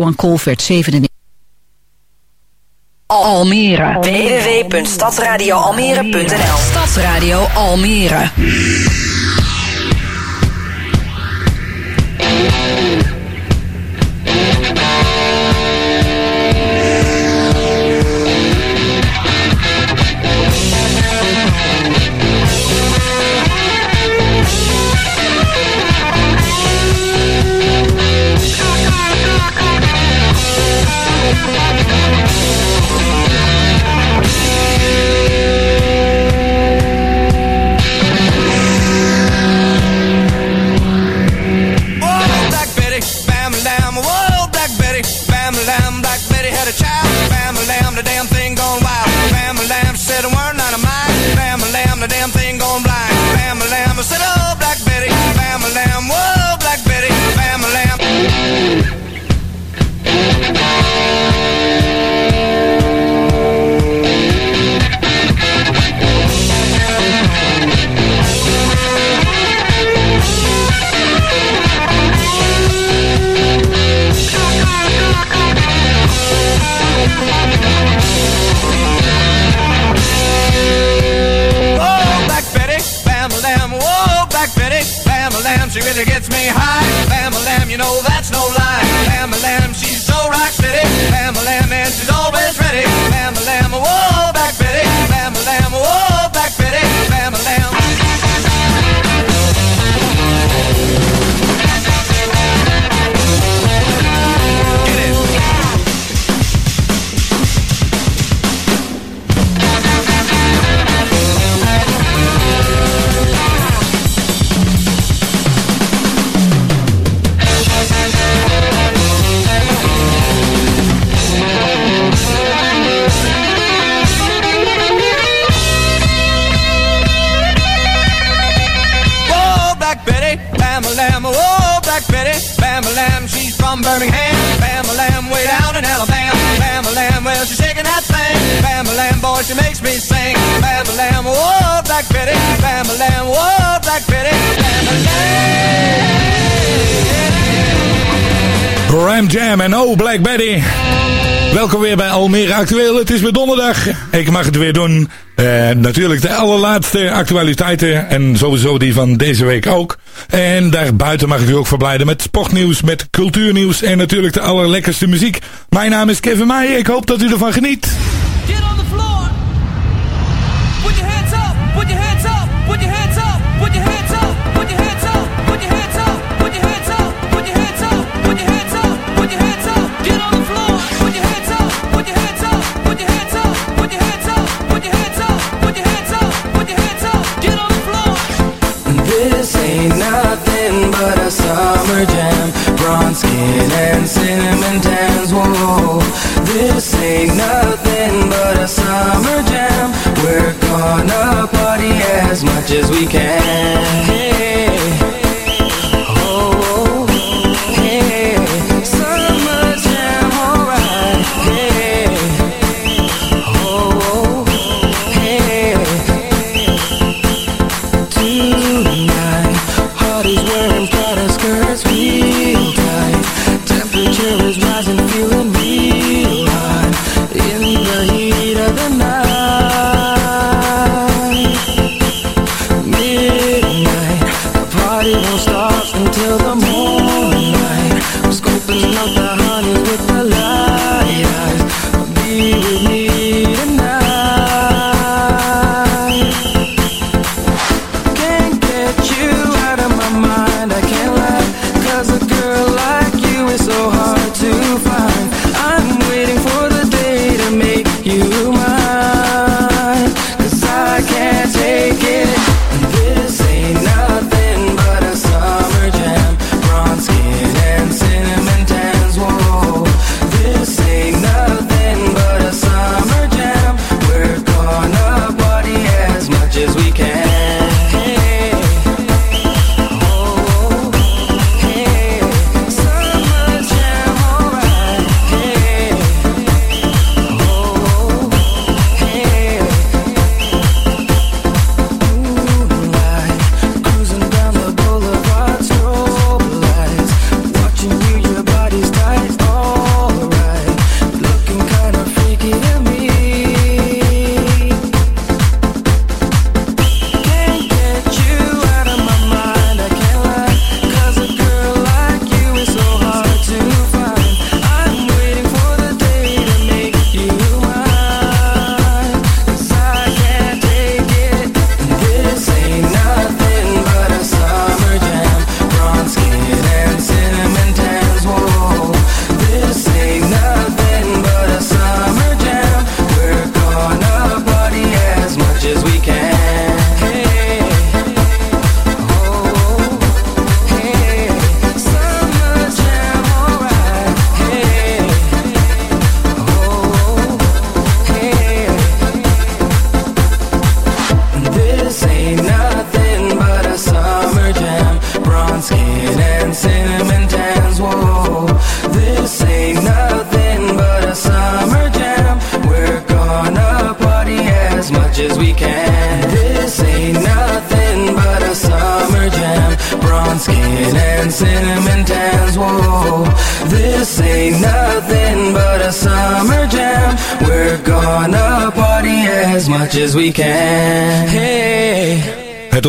Johan Colvert 97. Almere. www.stadsradioalmere.nl Stadsradio Almere. She makes me sing. Lamb, Black lamb, Black. Ram Jam en Oh Black Betty. Welkom weer bij Almere Actueel. Het is weer donderdag. Ik mag het weer doen. Eh, natuurlijk de allerlaatste actualiteiten. En sowieso die van deze week ook. En daarbuiten mag ik u ook verblijden met sportnieuws, met cultuurnieuws. En natuurlijk de allerlekkerste muziek. Mijn naam is Kevin Meijer. Ik hoop dat u ervan geniet. Get on the floor. Put your hands up. Put your hands up. Put your hands up. Put your hands up. Put your hands up. Put your hands up. Put your hands up. Put your hands up. Put your hands up. Put your hands up. Get on the floor. Put your hands up. Put your hands up. Put your hands up. Put your hands up. Put your hands up. Put your hands up. Put your hands up. Get on the floor. This ain't nothing but a summer jam. Bronze skin and cinnamon tans. Whoa, this ain't nothing but a summer jam. We're gonna party as much as we can. Hey.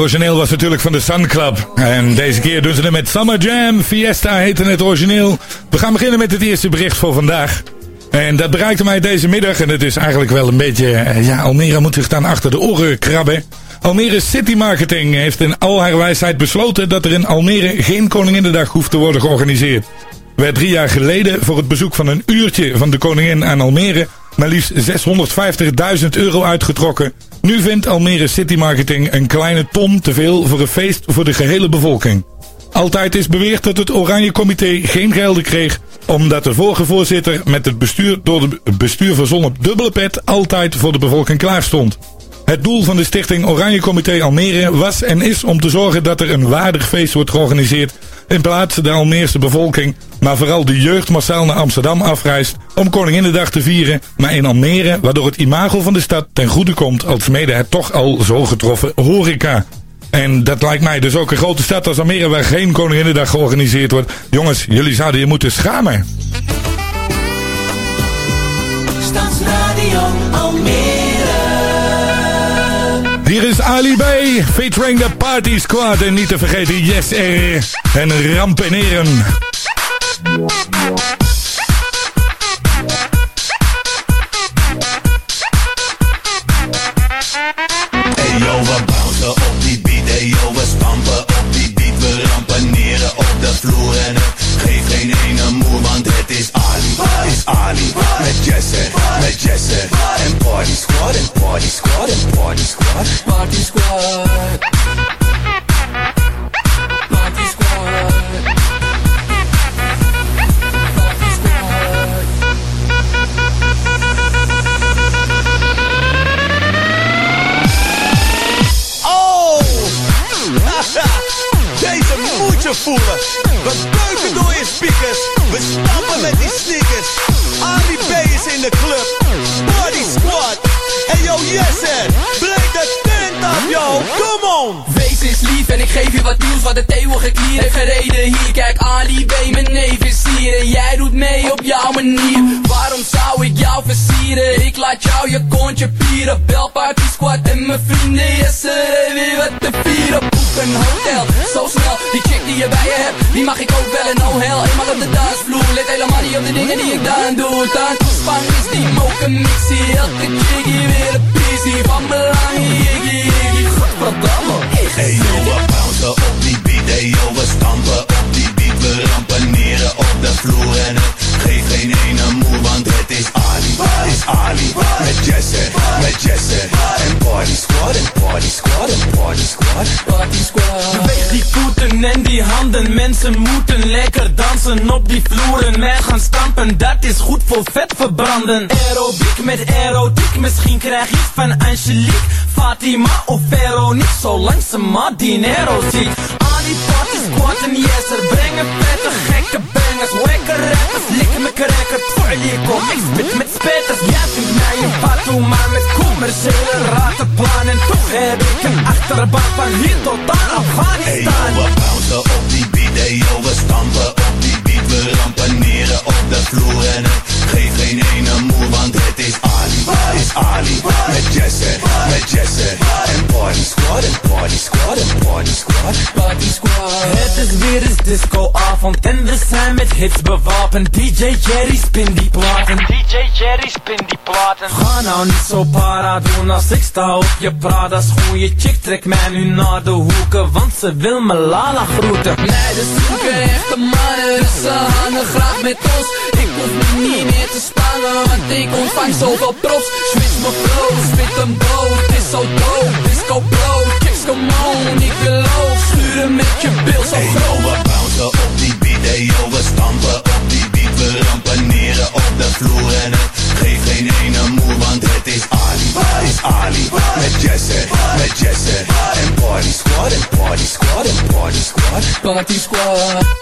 Origineel was natuurlijk van de Sun Club. En deze keer doen ze het met Summer Jam. Fiesta heette het origineel. We gaan beginnen met het eerste bericht voor vandaag. En dat bereikte mij deze middag. En het is eigenlijk wel een beetje... eh, Ja, Almere moet zich dan achter de oren krabben. Almere City Marketing heeft in al haar wijsheid besloten... dat er in Almere geen Koninginnedag hoeft te worden georganiseerd. Werd drie jaar geleden voor het bezoek van een uurtje van de koningin aan Almere... maar liefst 650.000 euro uitgetrokken. Nu vindt Almere City Marketing een kleine ton te veel voor een feest voor de gehele bevolking. Altijd is beweerd dat het Oranje Comité geen gelden kreeg, omdat de vorige voorzitter met het bestuur door het bestuur verzonnen dubbele pet altijd voor de bevolking klaar stond. Het doel van de stichting Oranje Comité Almere was en is om te zorgen dat er een waardig feest wordt georganiseerd in plaats de Almeerse bevolking, maar vooral de jeugd massaal naar Amsterdam afreist om Koninginnedag te vieren, maar in Almere, waardoor het imago van de stad ten goede komt als mede het toch al zo getroffen horeca. En dat lijkt mij dus ook een grote stad als Almere waar geen Koninginnedag georganiseerd wordt. Jongens, jullie zouden je moeten schamen. Hier is Ali B, featuring de Party Squad. En niet te vergeten Yes R en Rampeneren. Eyo, we bouncen op die beat, eyo, we stampen op die beat, we rampaneren op de vloer en het geeft geen ene is Ali, is Ali, met Jesse, met Jesse, en Party Squad, en Party Squad, en Party Squad. Party squad. We buiken door je speakers. We stappen met die sneakers. Ali B is in de club. Party Squad. Hey yo, yes sir. Breek de tent af, yo. Come on. Wees eens lief en ik geef je wat nieuws wat het eeuwige klier heeft gereden Hier kijk Ali B, mijn neef is hier en jij doet mee op jouw manier Waarom zou ik jou versieren? Ik laat jou je kontje pieren Bel Party Squad en mijn vrienden, yes er is weer wat te vieren hotel, zo snel, die chick die je bij je hebt Die mag ik ook wel en oh hell, eenmaal op de dansvloer Let helemaal niet op de dingen die ik dan doe. Dan toespan is die moken mixie Elke hier weer een pissie Van belang, jiggy, jiggy, godverdamme. Hey yo, we bouncen op die beat, stampen op de vloer en het geeft geen ene moer, want het is Ali, is Ali, met Jesse, met Jesse, en Party Squad, en Party Squad, en Party Squad. Party squad Beweeg die voeten en die handen, mensen moeten lekker dansen op die vloeren en gaan stampen, dat is goed voor vet verbranden. Aerobiek met erotiek, misschien krijg je van Angelique, Fatima of Veronique, zolang ze maar dinero ziet. Party squad en yes, er brengen vette gekke bangers, lekker rappers, likken me cracker, voor je kom, ik spit met spetters, jij vindt mij een patoe, maar met commerciële ratenplannen, toch heb ik een achterbaan van hier tot aan Hey yo, Afghanistan. we bouncen op die beat, hey yo, we stampen op die beat, we rampaneren op de vloer. En het geeft geen ene moer, want het is is Ali, met Jesse, met Jesse, en Party Squad, en Party Squad, en Party Squad. Party squad Het is weer eens discoavond en we zijn met hits bewapend. DJ Jerry spin die platen. DJ Jerry spin die platen. Ga nou niet zo para doen als ik sta op je Prada schoen. Chick trekt mij nu naar de hoeken, want ze wil me lala groeten. Meiden zoeken echte mannen, dus ze hangen graag met ons Ik hoef me niet meer te spannen, want ik ontvang zoveel props Switch me flow, spit hem dood, het is zo dope Disco bro, chicks come on, ik wil ook Sturen met je bil zo groot we bouncen op die beat, hey yo, we stampen op die beat, we rampaneren op de vloer en het geeft geen ene moer, want het is Ali, is Ali, met Jesse, met Jesse, en Party Squad, en Party Squad, en Party Squad. Party squad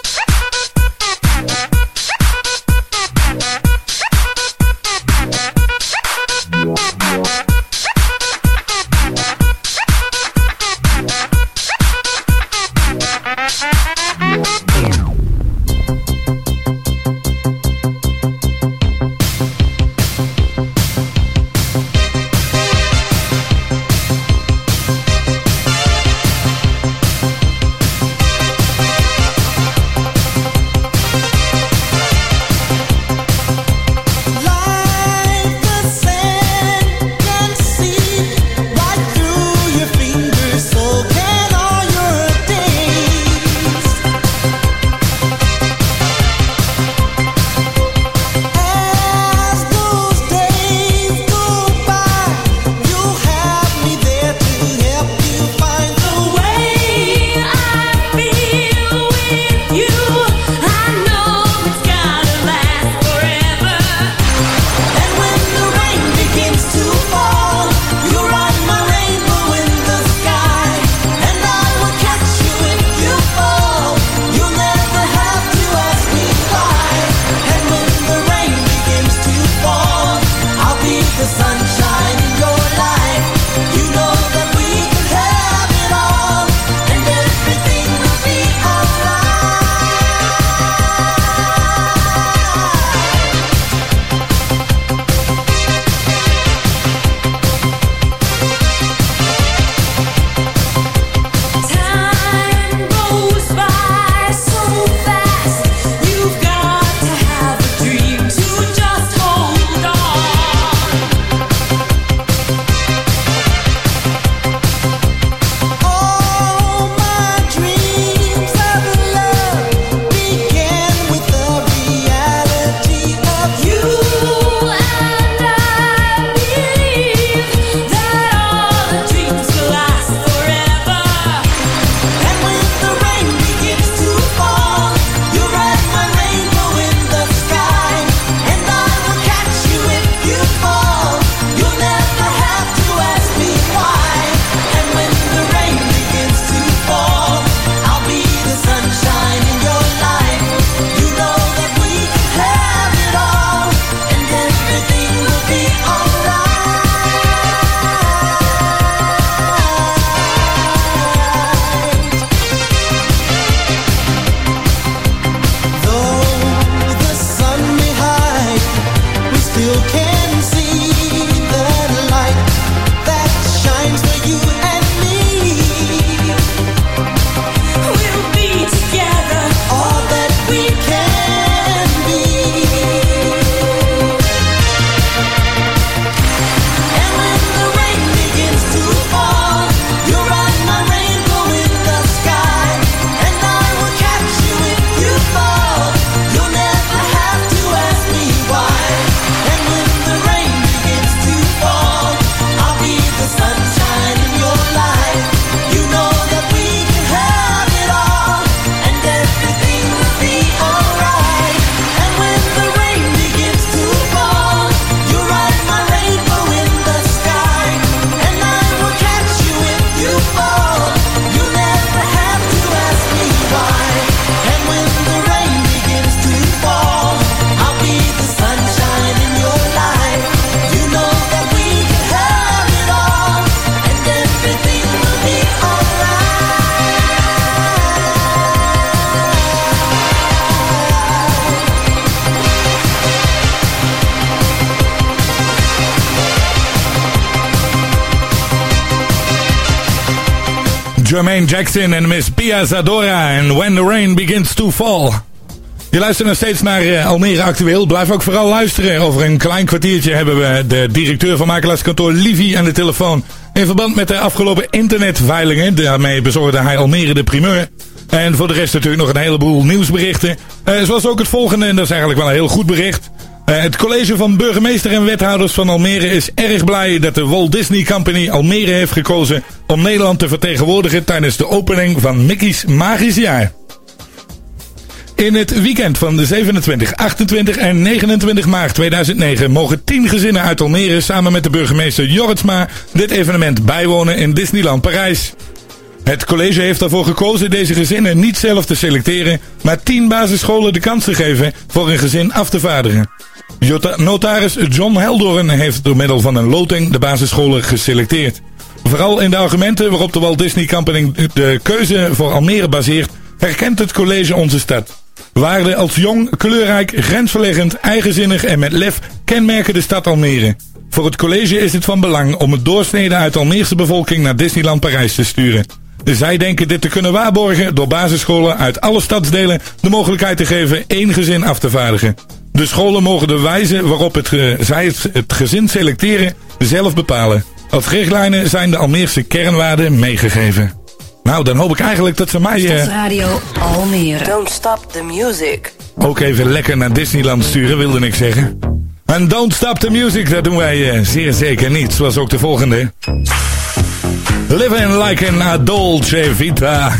Jermaine Jackson en Miss Pia Zadora en When the Rain Begins to Fall. Je luistert nog steeds naar eh, Almere Actueel. Blijf ook vooral luisteren. Over een klein kwartiertje hebben we de directeur van makelaarskantoor Livy aan de telefoon. In verband met de afgelopen internetveilingen. Daarmee bezorgde hij Almere de primeur. En voor de rest natuurlijk nog een heleboel nieuwsberichten. Eh, zoals ook het volgende, en dat is eigenlijk wel een heel goed bericht. Eh, het college van burgemeester en wethouders van Almere is erg blij dat de Walt Disney Company Almere heeft gekozen om Nederland te vertegenwoordigen tijdens de opening van Mickey's Magisch Jaar. In het weekend van de 27, 28 en 29 maart 2009 mogen 10 gezinnen uit Almere samen met de burgemeester Jorritsma dit evenement bijwonen in Disneyland Parijs. Het college heeft ervoor gekozen deze gezinnen niet zelf te selecteren, maar 10 basisscholen de kans te geven voor een gezin af te vaardigen. Notaris John Heldorn heeft door middel van een loting de basisscholen geselecteerd. Vooral in de argumenten waarop de Walt Disney Company de keuze voor Almere baseert, herkent het college onze stad. Waarden als jong, kleurrijk, grensverleggend, eigenzinnig en met lef kenmerken de stad Almere. Voor het college is het van belang om het doorsnede uit de Almeerse bevolking naar Disneyland Parijs te sturen. Zij denken dit te kunnen waarborgen door basisscholen uit alle stadsdelen de mogelijkheid te geven één gezin af te vaardigen. De scholen mogen de wijze waarop het, zij het, het gezin selecteren zelf bepalen. Als richtlijnen zijn de Almeerse kernwaarden meegegeven. Nou, dan hoop ik eigenlijk dat ze mij eh, Radio Almere. Don't stop the music. ook even lekker naar Disneyland sturen, wilde ik zeggen. En Don't Stop the Music, dat doen wij eh, zeer zeker niet. Zoals ook de volgende. Living like an a dolce vita.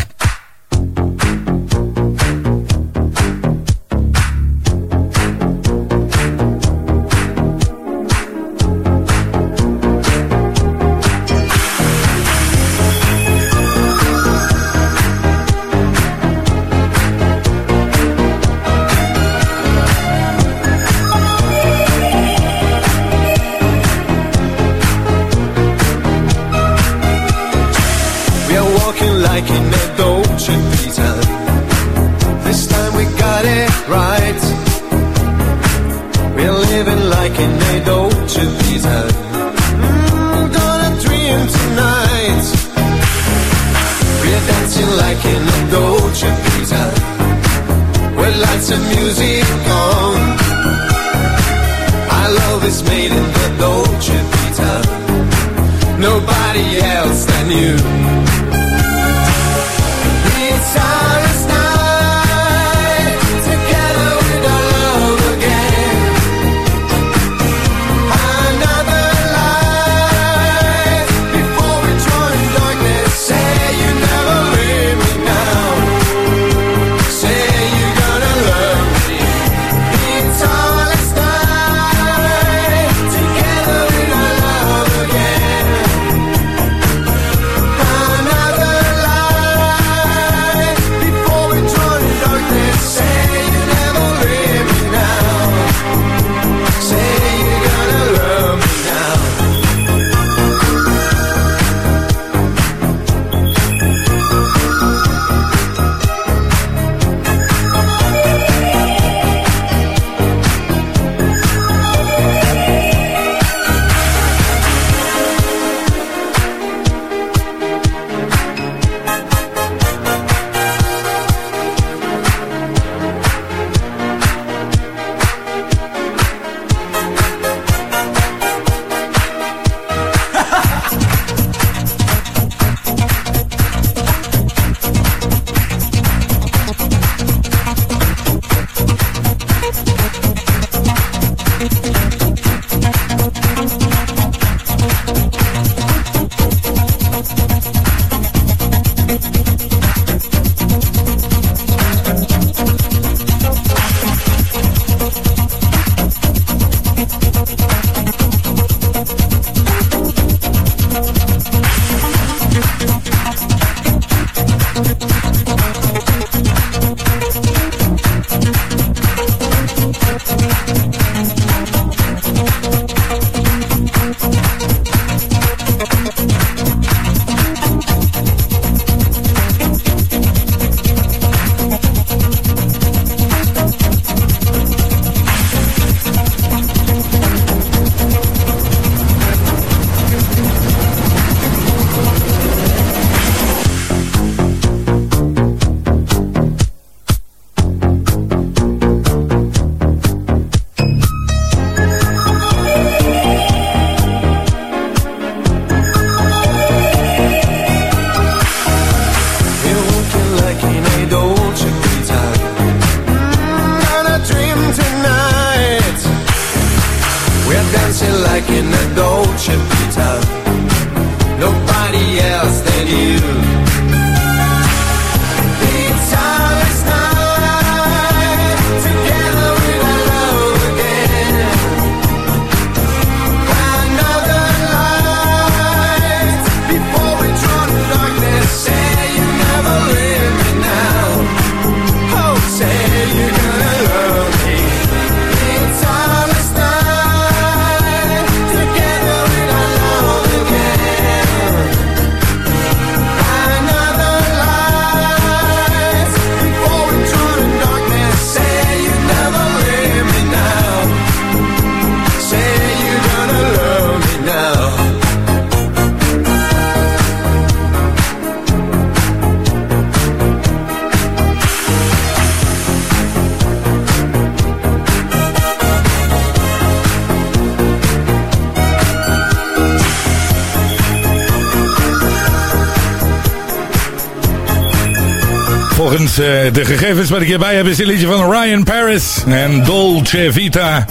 Eh, de gegevens wat ik hierbij heb is een liedje van Ryan Paris en Dolce Vita.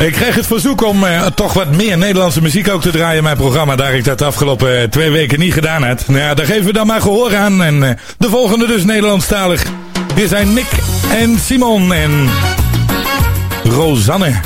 Ik kreeg het verzoek om eh, toch wat meer Nederlandse muziek ook te draaien in mijn programma. Daar ik dat de afgelopen eh, twee weken niet gedaan heb. Nou ja, daar geven we dan maar gehoor aan. En de volgende dus Nederlandstalig. Hier zijn Nick en Simon en Rosanne.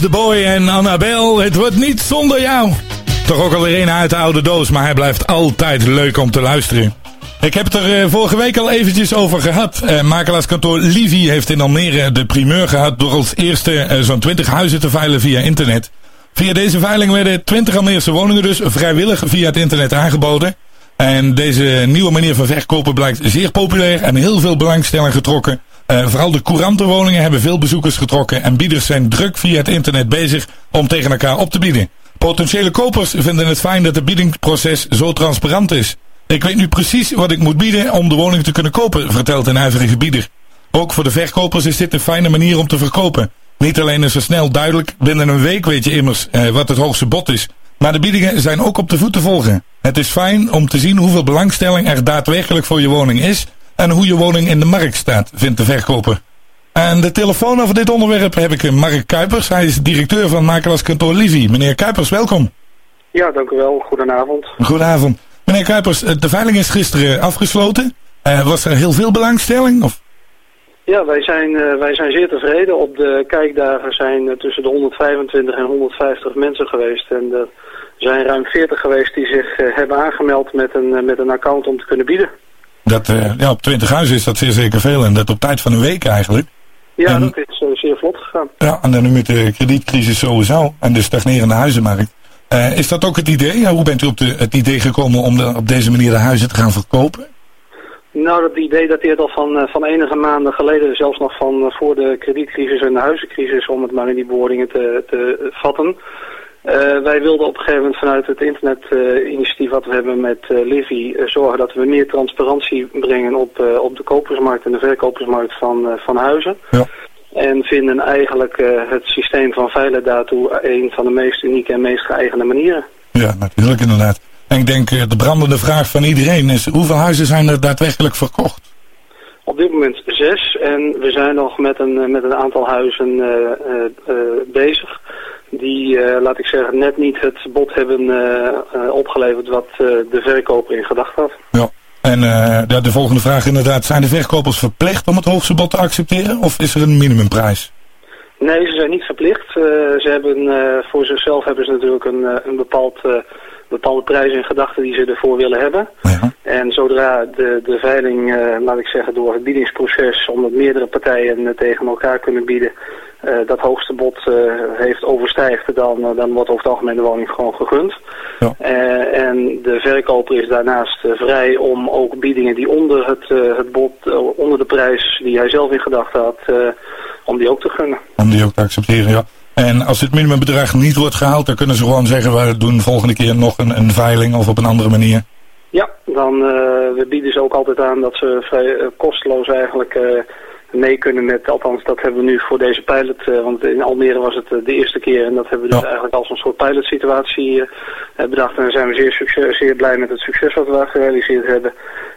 De Boy en Annabel, het wordt niet zonder jou. Toch ook alweer een uit de oude doos, maar hij blijft altijd leuk om te luisteren. Ik heb het er uh, vorige week al eventjes over gehad. Uh, makelaarskantoor Livy heeft in Almere de primeur gehad door als eerste uh, zo'n 20 huizen te veilen via internet. Via deze veiling werden 20 Almeerse woningen dus vrijwillig via het internet aangeboden. En deze nieuwe manier van verkopen blijkt zeer populair en heel veel belangstelling getrokken. Uh, vooral de courantenwoningen hebben veel bezoekers getrokken en bieders zijn druk via het internet bezig om tegen elkaar op te bieden. Potentiële kopers vinden het fijn dat het biedingsproces zo transparant is. Ik weet nu precies wat ik moet bieden om de woning te kunnen kopen, vertelt een huiverige bieder. Ook voor de verkopers is dit een fijne manier om te verkopen. Niet alleen is er snel duidelijk, binnen een week weet je immers uh, wat het hoogste bod is. Maar de biedingen zijn ook op de voet te volgen. Het is fijn om te zien hoeveel belangstelling er daadwerkelijk voor je woning is en hoe je woning in de markt staat, vindt de verkoper. Aan de telefoon over dit onderwerp heb ik Mark Kuipers. Hij is directeur van makelaarskantoor Livy. Meneer Kuipers, welkom. Ja, dank u wel. Goedenavond. Goedenavond. Meneer Kuipers, de veiling is gisteren afgesloten. Uh, was er heel veel belangstelling? Of? Ja, wij zijn, uh, wij zijn zeer tevreden. Op de kijkdagen zijn uh, tussen de 125 en 150 mensen geweest. En er zijn ruim 40 geweest die zich hebben aangemeld met een, met een account om te kunnen bieden. Dat, ja, op 20 huizen is dat zeer zeker veel. En dat op tijd van een week eigenlijk. Ja, en, dat is uh, zeer vlot gegaan. Ja, en dan nu met de kredietcrisis sowieso en de stagnerende huizenmarkt. Uh, is dat ook het idee? Ja, hoe bent u op de, het idee gekomen om de, op deze manier de huizen te gaan verkopen? Nou, dat idee dateert al van, van enige maanden geleden, zelfs nog van voor de kredietcrisis en de huizencrisis, om het maar in die bewoordingen te, te vatten. Uh, wij wilden op een gegeven moment vanuit het internetinitiatief uh, wat we hebben met uh, Livy zorgen dat we meer transparantie brengen op, op de kopersmarkt en de verkopersmarkt van, van huizen. Ja. En vinden eigenlijk het systeem van veilig daartoe een van de meest unieke en meest geëigende manieren. Ja, natuurlijk inderdaad. En ik denk de brandende vraag van iedereen is hoeveel huizen zijn er daadwerkelijk verkocht? Op dit moment zes en we zijn nog met een, met een aantal huizen bezig die, uh, laat ik zeggen, net niet het bod hebben uh, uh, opgeleverd wat de verkoper in gedachten had. Ja, en de, de volgende vraag inderdaad, zijn de verkopers verplicht om het hoogste bod te accepteren of is er een minimumprijs? Nee, ze zijn niet verplicht. Eh, ze hebben, eh, voor zichzelf hebben ze natuurlijk een, eh, een bepaald, eh, bepaalde prijs in gedachten die ze ervoor willen hebben. En zodra de, de veiling, eh, laat ik zeggen, door het biedingsproces, omdat meerdere partijen tegen elkaar kunnen bieden, eh, dat hoogste bod eh, heeft overstijgt, dan, dan wordt over het algemeen de woning gewoon gegund. Eh, en de verkoper is daarnaast vrij om ook biedingen die onder het, het bod, onder de prijs die hij zelf in gedachten had, om die ook te gunnen. Om die ook te accepteren, ja. En als het minimumbedrag niet wordt gehaald, dan kunnen ze gewoon zeggen, we doen de volgende keer nog een, een veiling of op een andere manier. Ja, dan eh, we bieden ze ook altijd aan dat ze vrij eh, kosteloos eigenlijk eh, mee kunnen met, althans dat hebben we nu voor deze pilot, want in Almere was het de eerste keer en dat hebben we dus eigenlijk als een soort pilotsituatie bedacht en daar zijn we zeer, succes, zeer blij met het succes wat we daar gerealiseerd hebben.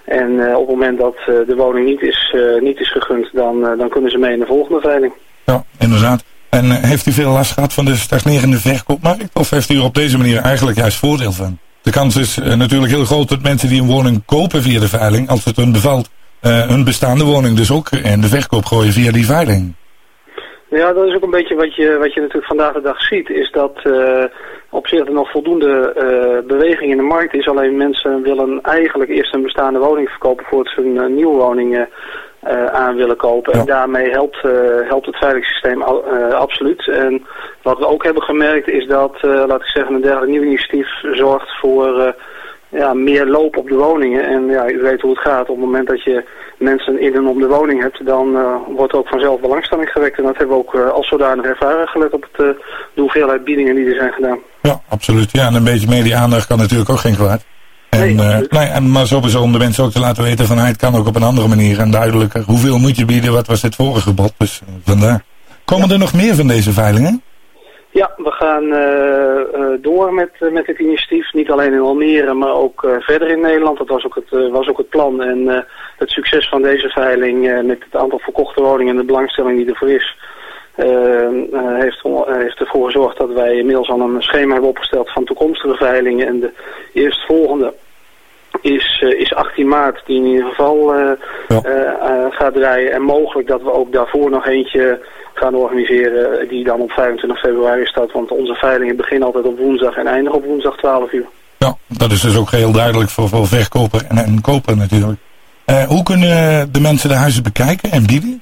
En op het moment dat de woning niet is, niet is gegund, dan, dan kunnen ze mee in de volgende veiling. Ja, inderdaad. En eh, heeft u veel last gehad van de stagnerende verkoopmarkt? Of heeft u er op deze manier eigenlijk juist voordeel van? De kans is eh, natuurlijk heel groot dat mensen die een woning kopen via de veiling, als het hun bevalt, eh, hun bestaande woning dus ook in de verkoop gooien via die veiling. Ja, dat is ook een beetje wat je, wat je natuurlijk vandaag de dag ziet, is dat eh, op zich er nog voldoende beweging in de markt is. Alleen mensen willen eigenlijk eerst een bestaande woning verkopen voordat ze een nieuwe woning eh, aan willen kopen. En daarmee helpt, eh, helpt het veilingssysteem al- eh, absoluut. En wat we ook hebben gemerkt is dat, laat ik zeggen, een dergelijk nieuw initiatief zorgt voor ja, meer loop op de woningen. En ja, u weet hoe het gaat. Op het moment dat je mensen in en om de woning hebt, dan wordt er ook vanzelf belangstelling gewekt. En dat hebben we ook als zodanig ervaren, gelet op het, de hoeveelheid biedingen die er zijn gedaan. Ja, absoluut. Ja, en een beetje media-aandacht kan natuurlijk ook geen kwaad. En, eh, nee, en, maar sowieso om de mensen ook te laten weten van, het kan ook op een andere manier en duidelijker. Hoeveel moet je bieden? Wat was het vorige bod? Dus eh, vandaar. Komen er nog meer van deze veilingen? Ja, we gaan eh, door met, met dit initiatief. Niet alleen in Almere, maar ook verder in Nederland. Dat was ook het, was ook het plan. En het succes van deze veiling met het aantal verkochte woningen en de belangstelling die ervoor is... eh, eh, heeft, eh, heeft ervoor gezorgd dat wij inmiddels al een schema hebben opgesteld van toekomstige veilingen. En de eerstvolgende is, eh, is 18 maart, die in ieder geval gaat draaien. En mogelijk dat we ook daarvoor nog eentje gaan organiseren die dan op 25 februari staat. Want onze veilingen beginnen altijd op woensdag en eindigen op woensdag 12 uur. Ja, dat is dus ook heel duidelijk voor, voor verkoper en, en koper natuurlijk. Hoe kunnen de mensen de huizen bekijken en bieden?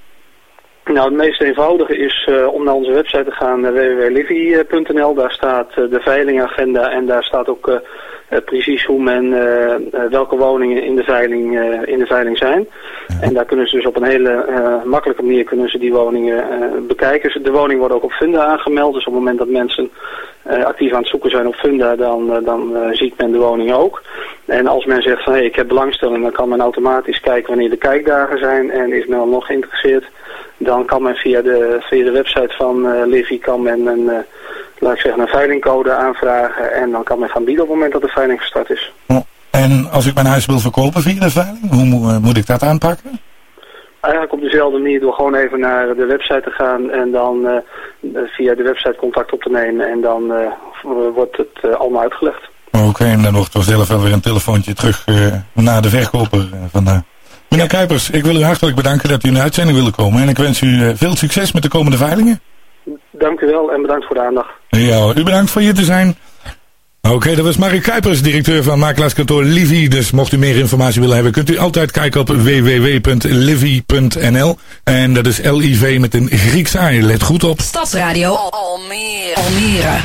Nou, het meest eenvoudige is eh, om naar onze website te gaan, uh, www.livy.nl. Daar staat eh, de veilingagenda en daar staat ook eh, eh, precies hoe men, eh, eh, welke woningen in de veiling, eh, in de veiling zijn. En daar kunnen ze dus op een hele eh, makkelijke manier kunnen ze die woningen eh, bekijken. De woningen worden ook op Funda aangemeld, dus op het moment dat mensen eh, actief aan het zoeken zijn op Funda, dan, eh, dan eh, ziet men de woning ook. En als men zegt van hé, ik heb belangstelling, dan kan men automatisch kijken wanneer de kijkdagen zijn en is men dan nog geïnteresseerd. Dan kan men via de, via de website van eh Livy kan men een, eh, laat ik zeggen, een veilingcode aanvragen en dan kan men gaan bieden op het moment dat de veiling gestart is. En als ik mijn huis wil verkopen via de veiling, hoe mo- eh, moet ik dat aanpakken? Eigenlijk op dezelfde manier door gewoon even naar de website te gaan en dan eh, via de website contact op te nemen en dan eh, wordt het allemaal uitgelegd. Oké, en dan wordt toch zelf wel weer een telefoontje terug naar de verkoper vandaar. Meneer Kuipers, ik wil u hartelijk bedanken dat u in de uitzending wilde komen. En ik wens u veel succes met de komende veilingen. Dank u wel en bedankt voor de aandacht. Ja, u bedankt voor hier te zijn. Oké, dat was Mark Kuipers, directeur van makelaarskantoor Livy. Dus mocht u meer informatie willen hebben, kunt u altijd kijken op www.livy.nl. En dat is L-I-V met een Grieks A. Let goed op. Stadsradio Almere. Almere.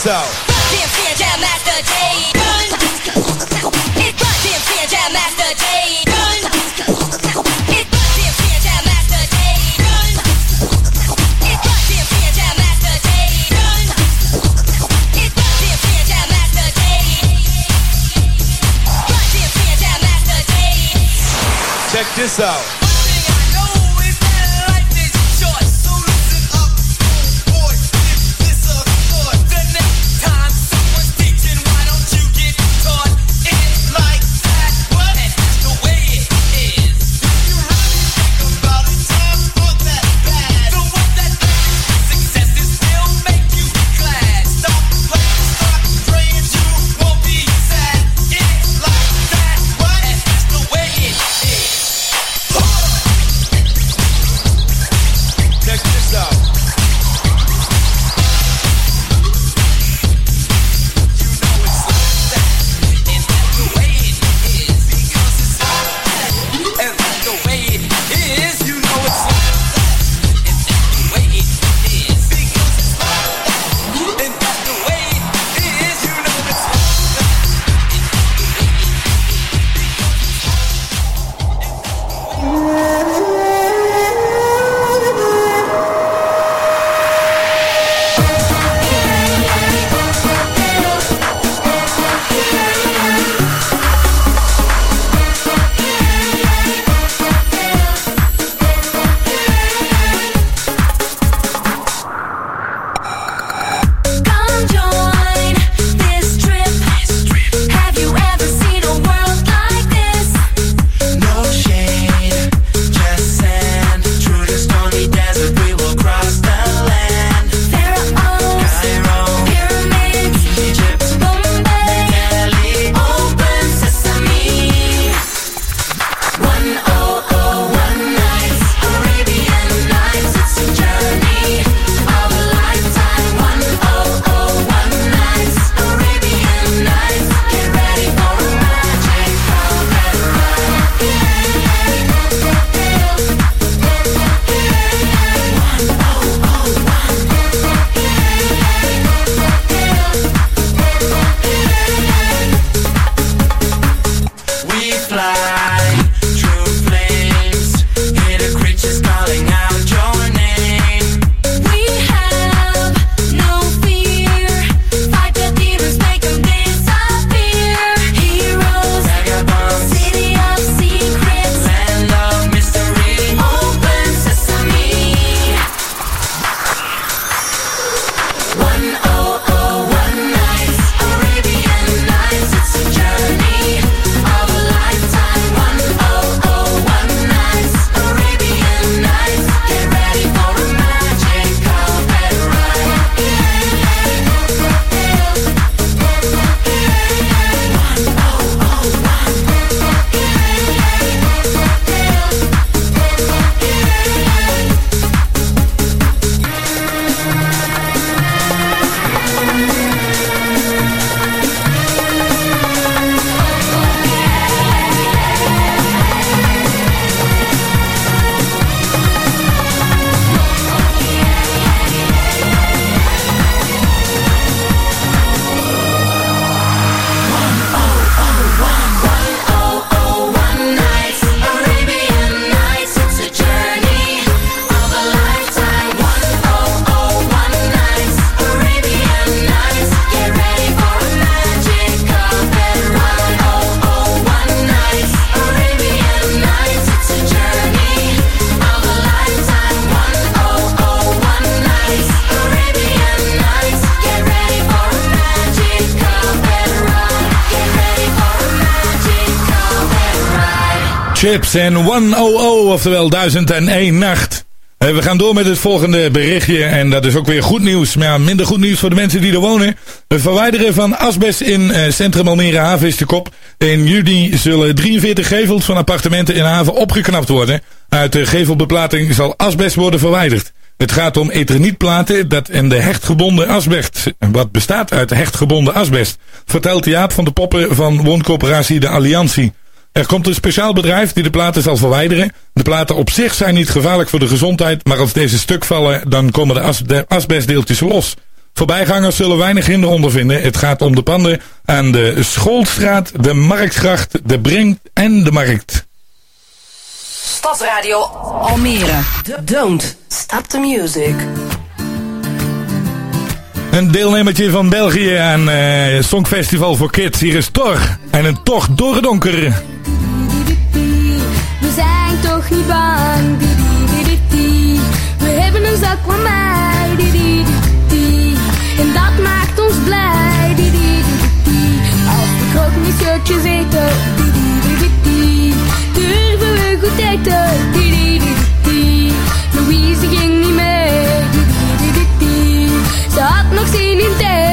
This out. Check this out. En 100, oftewel 1001 nacht. Eh, We gaan door met het volgende berichtje. En dat is ook weer goed nieuws. Maar ja, minder goed nieuws voor de mensen die er wonen. We verwijderen van asbest in eh, centrum Almere Haven is de kop. In juli zullen 43 gevels van appartementen in haven opgeknapt worden. Uit de gevelbeplating zal asbest worden verwijderd. Het gaat om ethernietplaten dat en de hechtgebonden asbest. Wat bestaat uit hechtgebonden asbest. Vertelt Jaap van de Poppen van wooncoöperatie De Alliantie. Er komt een speciaal bedrijf die de platen zal verwijderen. De platen op zich zijn niet gevaarlijk voor de gezondheid, maar als deze stuk vallen, dan komen de, asbestdeeltjes los. Voorbijgangers zullen weinig hinder ondervinden. Het gaat om de panden aan de Schoolstraat, de Marktgracht, de Brink en de Markt. Stadsradio Almere. Don't stop the music. Een deelnemertje van België aan uh, Songfestival voor Kids. Hier is Tor. En een tocht door het donker. We zijn toch niet bang. We hebben een zak van mij. En dat maakt ons blij. Als we krokodilletjes eten. Durven we goed eten. Nog zien in.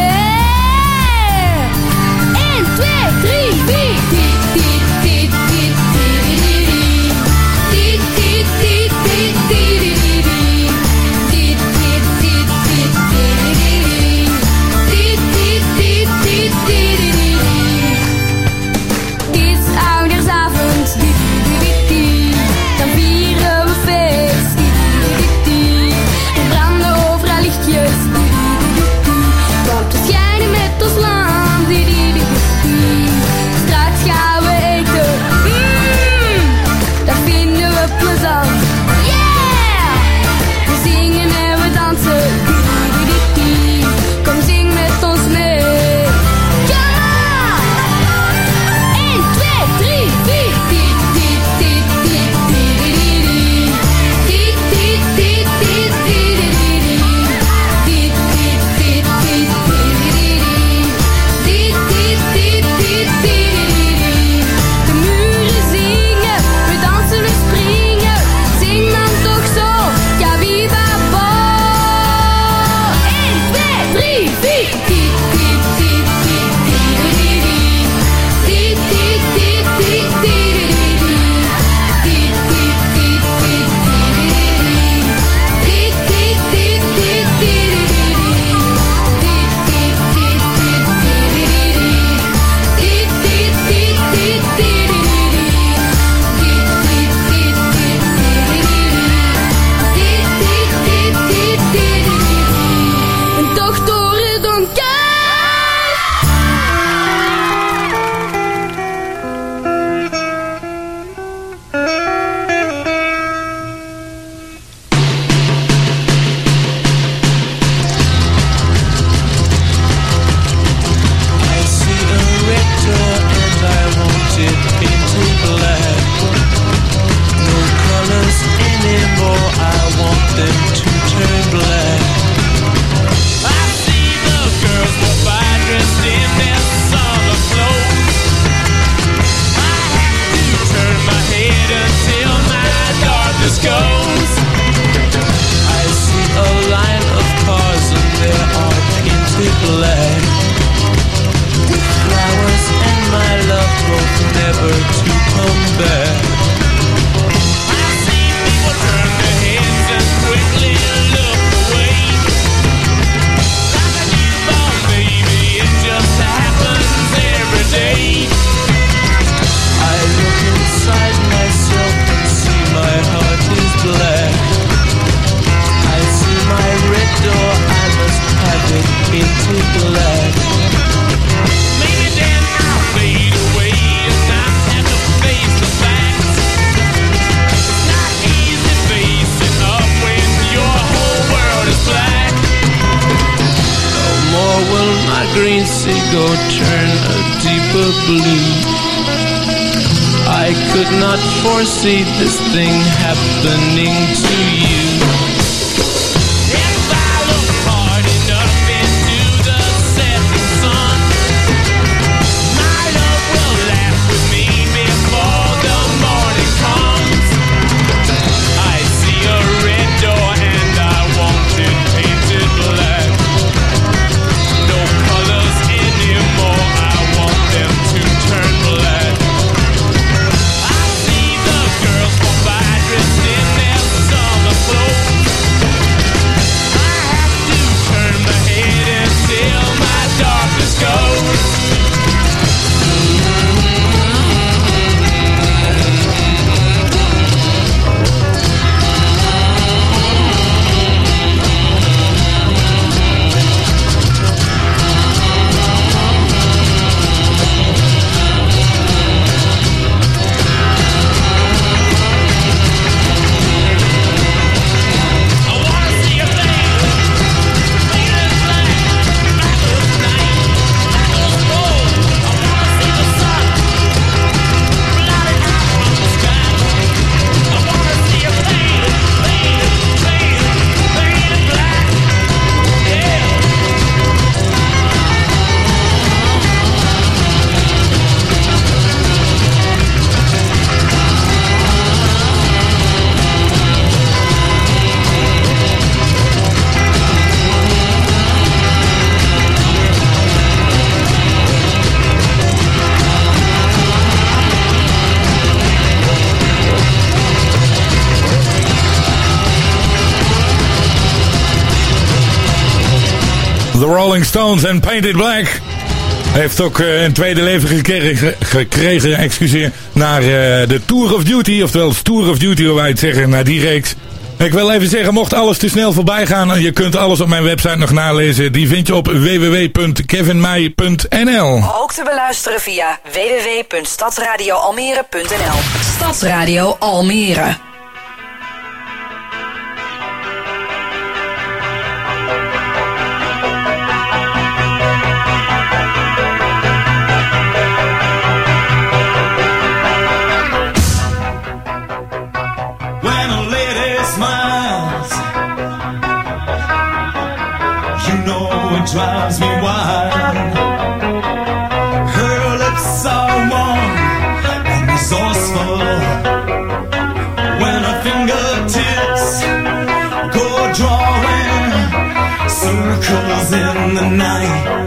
The Rolling Stones en Painted Black. Heeft ook eh, een tweede leven gekregen, excuseer, naar eh, de Tour of Duty. Oftewel Tour of Duty, hoe wij het zeggen, naar die reeks. Ik wil even zeggen, mocht alles te snel voorbij gaan, je kunt alles op mijn website nog nalezen. Die vind je op www.kevinmeij.nl. Ook te beluisteren via www.stadsradioalmere.nl. Stadsradio Almere. in the night.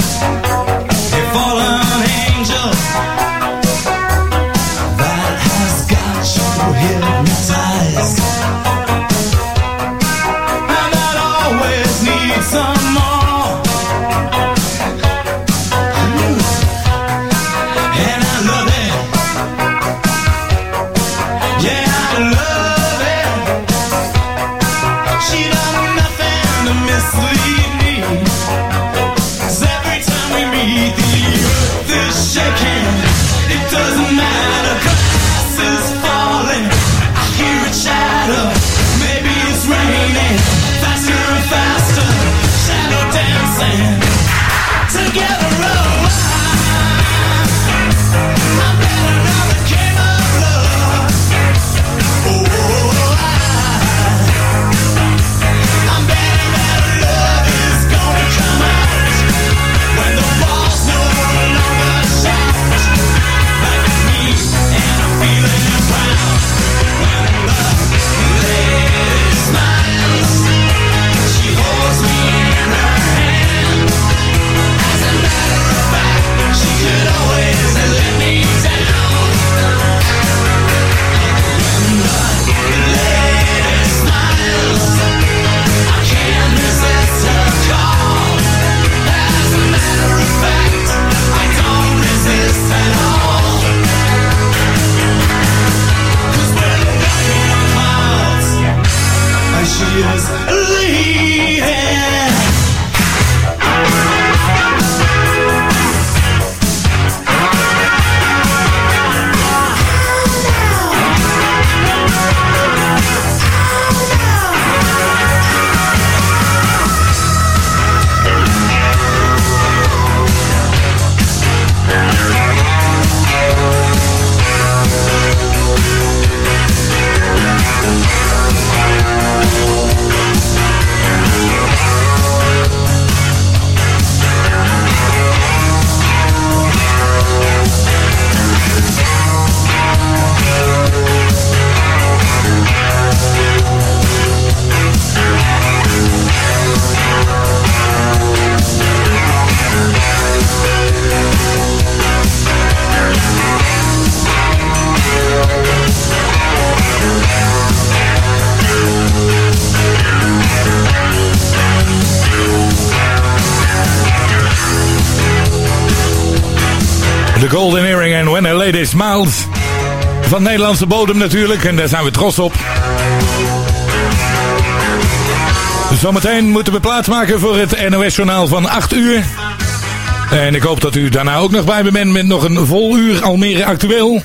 Nederlandse bodem natuurlijk, en daar zijn we trots op. Zometeen moeten we plaatsmaken voor het NOS-journaal van 8 uur. En ik hoop dat u daarna ook nog bij me bent met nog een vol uur Almere actueel.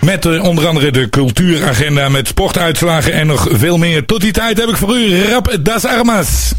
Met eh, onder andere de cultuuragenda met sportuitslagen en nog veel meer. Tot die tijd heb ik voor u Rap das Armas.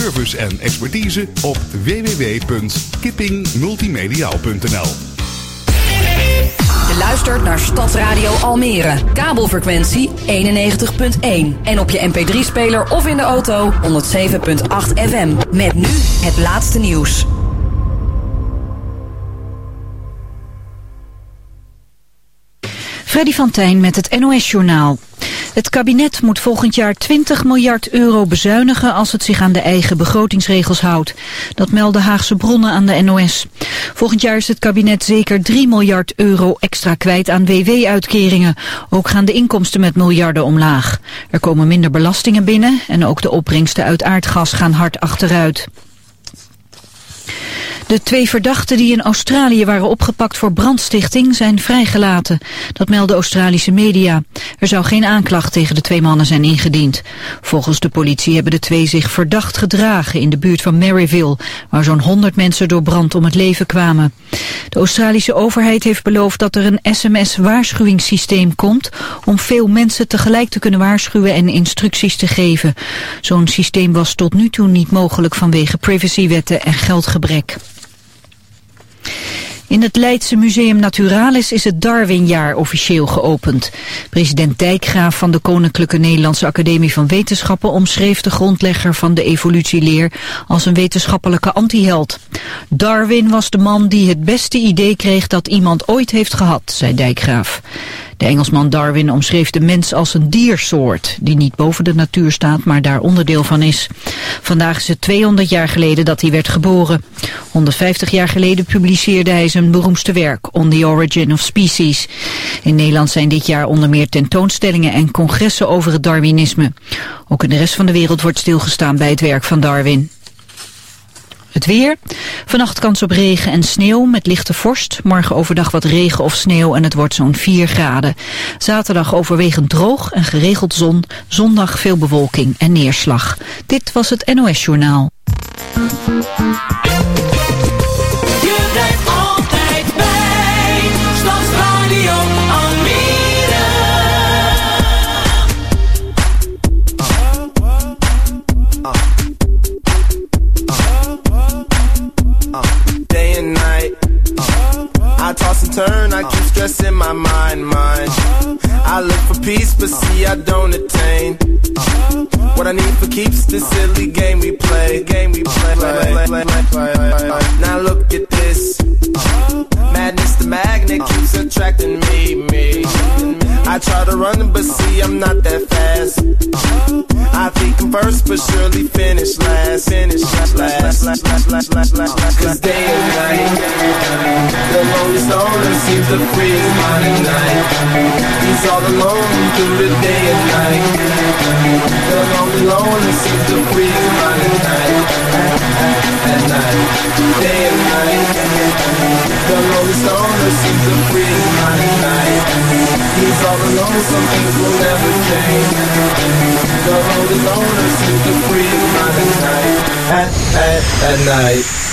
Service en expertise op www.kippingmultimediaal.nl. Je luistert naar Stadsradio Almere. Kabelfrequentie 91.1. En op je mp3-speler of in de auto 107.8 FM. Met nu het laatste nieuws. Freddy van Tijn met het NOS-journaal. Het kabinet moet volgend jaar 20 miljard euro bezuinigen als het zich aan de eigen begrotingsregels houdt. Dat melden Haagse bronnen aan de NOS. Volgend jaar is het kabinet zeker 3 miljard euro extra kwijt aan WW-uitkeringen. Ook gaan de inkomsten met miljarden omlaag. Er komen minder belastingen binnen en ook de opbrengsten uit aardgas gaan hard achteruit. De twee verdachten die in Australië waren opgepakt voor brandstichting zijn vrijgelaten. Dat melden Australische media. Er zou geen aanklacht tegen de twee mannen zijn ingediend. Volgens de politie hebben de twee zich verdacht gedragen in de buurt van Maryville, waar zo'n 100 mensen door brand om het leven kwamen. De Australische overheid heeft beloofd dat er een sms-waarschuwingssysteem komt om veel mensen tegelijk te kunnen waarschuwen en instructies te geven. Zo'n systeem was tot nu toe niet mogelijk vanwege privacywetten en geldgebrek. In het Leidse Museum Naturalis is het Darwinjaar officieel geopend. President Dijkgraaf van de Koninklijke Nederlandse Academie van Wetenschappen omschreef de grondlegger van de evolutieleer als een wetenschappelijke antiheld. Darwin was de man die het beste idee kreeg dat iemand ooit heeft gehad, zei Dijkgraaf. De Engelsman Darwin omschreef de mens als een diersoort, die niet boven de natuur staat, maar daar onderdeel van is. Vandaag is het 200 jaar geleden dat hij werd geboren. 150 jaar geleden publiceerde hij zijn beroemdste werk, On the Origin of Species. In Nederland zijn dit jaar onder meer tentoonstellingen en congressen over het Darwinisme. Ook in de rest van de wereld wordt stilgestaan bij het werk van Darwin. Het weer. Vannacht kans op regen en sneeuw met lichte vorst. Morgen overdag wat regen of sneeuw en het wordt zo'n 4 graden. Zaterdag overwegend droog en geregeld zon. Zondag veel bewolking en neerslag. Dit was het NOS Journaal. Turn, I keep stressing my mind, mind. I look for peace, but see I don't attain. What I need for keeps this silly game we play, game we play. play, play, play, play. Now look at this. Madness, the magnet keeps attracting me, me. I try to run, but see I'm not that fast. I think I'm first, but surely finish last. Finish last, last, last, last, last, last, last. Cause day and night, the lonely stoner seems to free his mind at night. He's all alone through the day and night. Felt all alone and seems to freeze my night. At night, day and night. Felt all alone and seems to freeze my night. He's all alone, some things will never change. Felt all alone and seems to freeze my night. At, at, at night.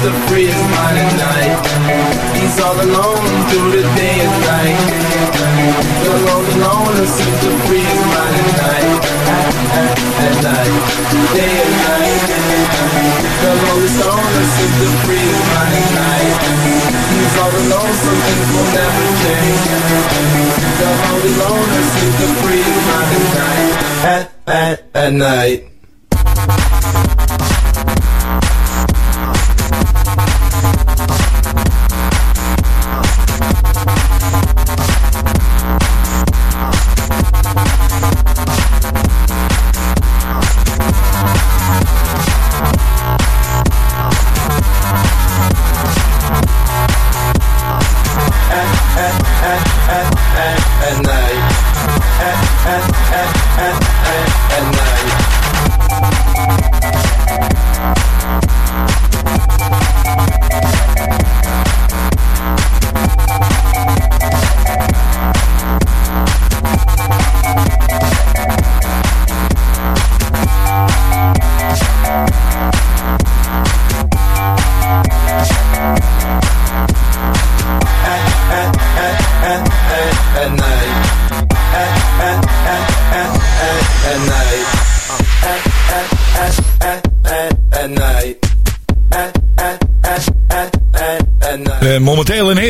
To free his mind at night. He's all alone through the day and night. The lonely loner seems free his mind at night. At, night, day and night. The lonely stoner seems free his mind at night. He's all alone, some things will never change. The lonely loner seems free his mind at night. At, at, at night.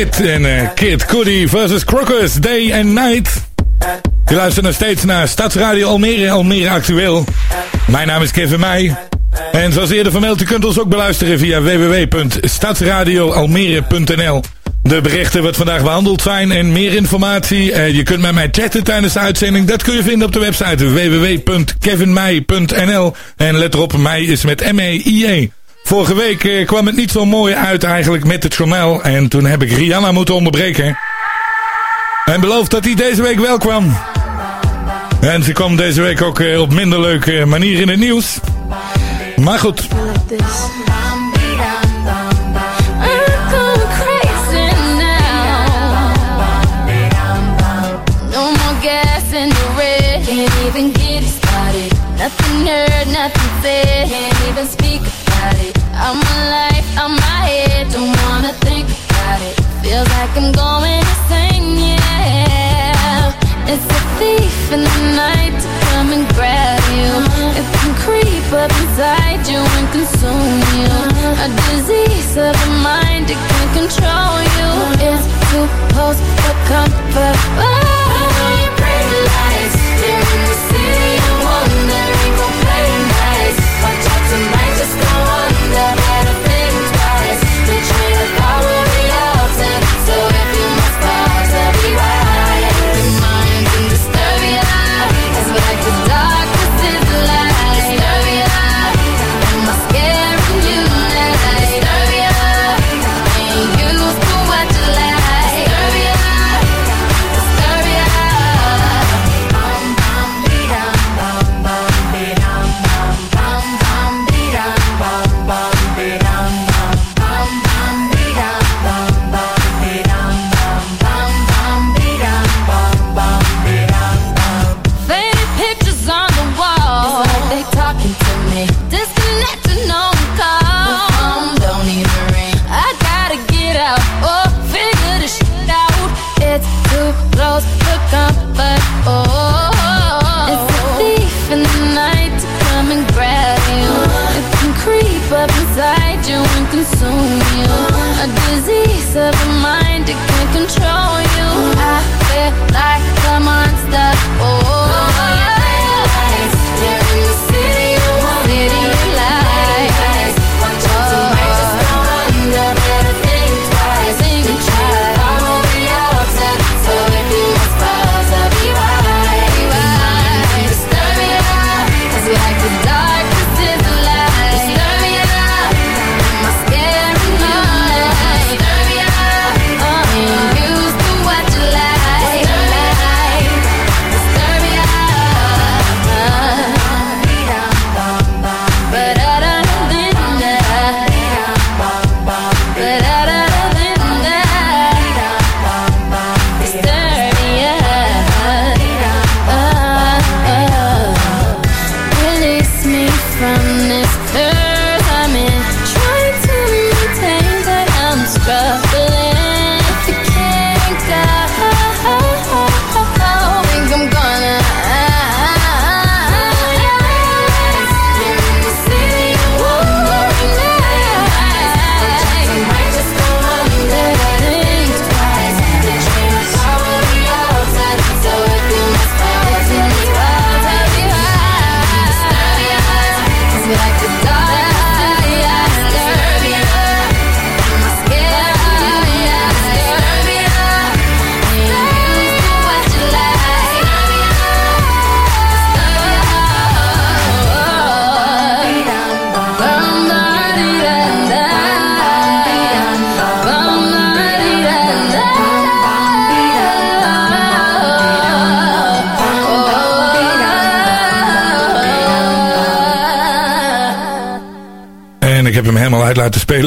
Hit. En eh, Kid Cudi versus Crocus, Day and Night. Je luistert nog steeds naar Stadsradio Almere, Almere Actueel. Mijn naam is Kevin Meij. En zoals eerder vermeld, u kunt ons ook beluisteren via www.stadsradioalmere.nl. De berichten wat vandaag behandeld zijn en meer informatie. eh, je kunt met mij chatten tijdens de uitzending. Dat kun je vinden op de website www.kevinmeij.nl. En let erop, Meij is met M-E-I-E. Vorige week eh, kwam het niet zo mooi uit eigenlijk met het journaal. En toen heb ik Rihanna moeten onderbreken. En beloofd dat hij deze week wel kwam. En ze kwam deze week ook eh, op minder leuke manier in het nieuws. Maar goed. Nothing heard, nothing said. Can't even speak about it. I'm alive, I'm head. Don't wanna think about it. Feels like I'm going insane, yeah. It's a thief in the night to come and grab you. It can creep up inside you and consume you. A disease of the mind, it can control you. It's too close for comfort.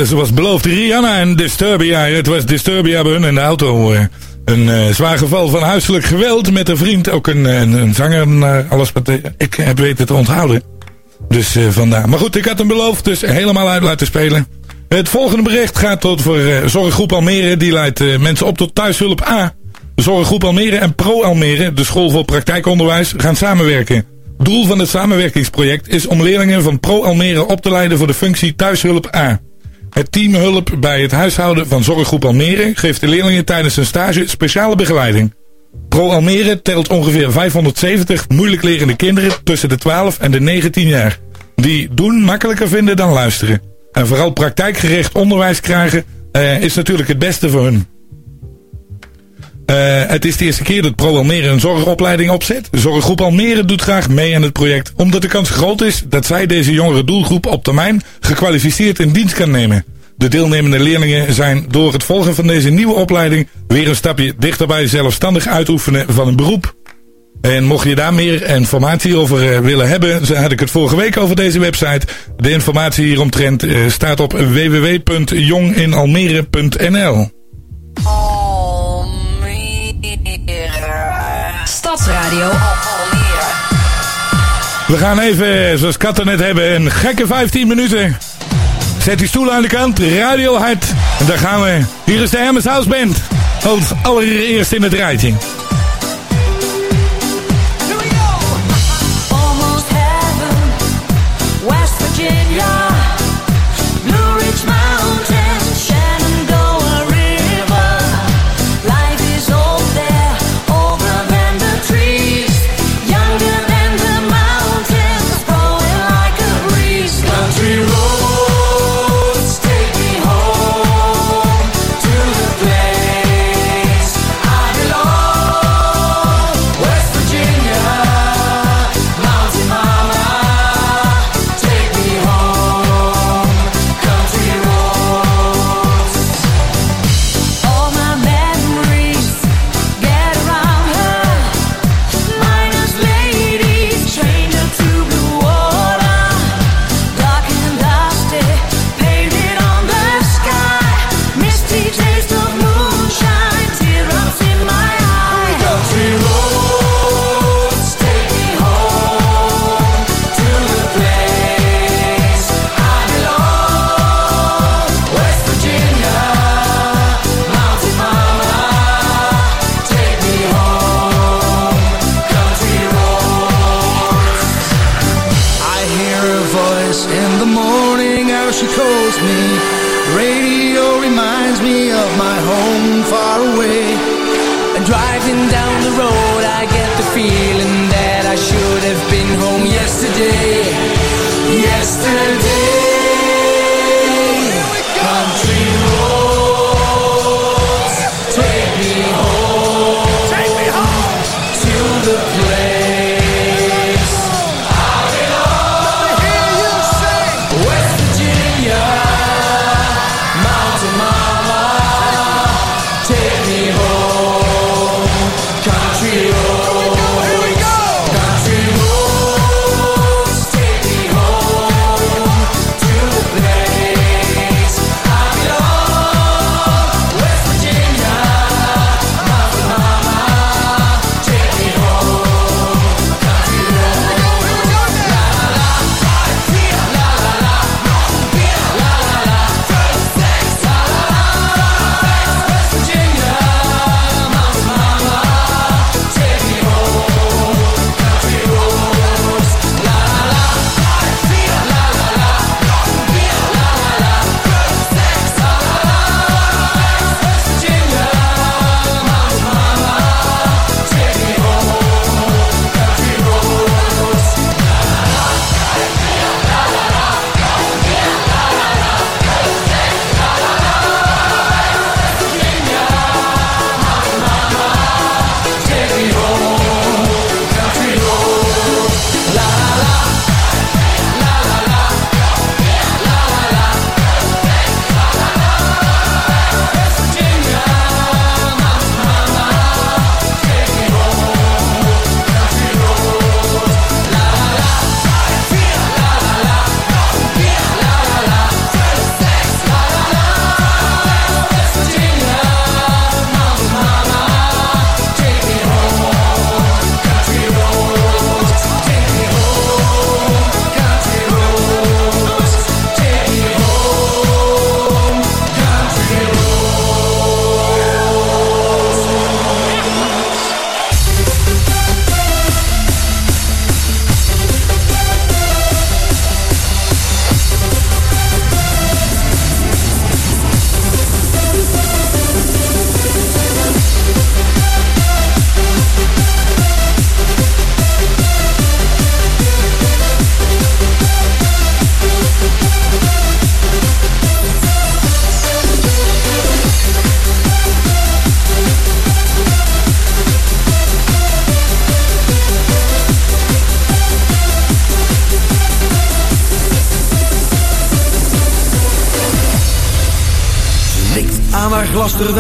Zoals beloofd. Rihanna en Disturbia. Het was Disturbia bij hun in de auto. eh, Een eh, zwaar geval van huiselijk geweld met een vriend. Ook een, een, zanger. naar alles wat eh, ik heb weten te onthouden. Dus eh, vandaar. Maar goed, ik had hem beloofd. Dus helemaal uit laten spelen. Het volgende bericht gaat tot voor eh, Zorggroep Almere. Die leidt eh, mensen op tot thuishulp A. Zorggroep Almere en Pro Almere, de school voor praktijkonderwijs, gaan samenwerken. Doel van het samenwerkingsproject is om leerlingen van Pro Almere op te leiden voor de functie thuishulp A. Het team hulp bij het huishouden van Zorggroep Almere geeft de leerlingen tijdens hun stage speciale begeleiding. Pro Almere telt ongeveer 570 moeilijk lerende kinderen tussen de 12 en de 19 jaar. Die doen makkelijker vinden dan luisteren. En vooral praktijkgericht onderwijs krijgen eh, is natuurlijk het beste voor hun. Eh, het is de eerste keer dat Pro Almere een zorgopleiding opzet. Zorggroep Almere doet graag mee aan het project, omdat de kans groot is dat zij deze jongere doelgroep op termijn gekwalificeerd in dienst kan nemen. De deelnemende leerlingen zijn door het volgen van deze nieuwe opleiding weer een stapje dichter bij zelfstandig uitoefenen van een beroep. En mocht je daar meer informatie over eh, willen hebben, had ik het vorige week over deze website. De informatie hieromtrent eh, staat op www.jonginalmere.nl. Stadsradio Almere. We gaan even, zoals Kat er net hebben, een gekke 15 minuten. Zet die stoel aan de kant, radio hard. En daar gaan we. Hier is de Hermes House Band. Als allereerst in het rijtje.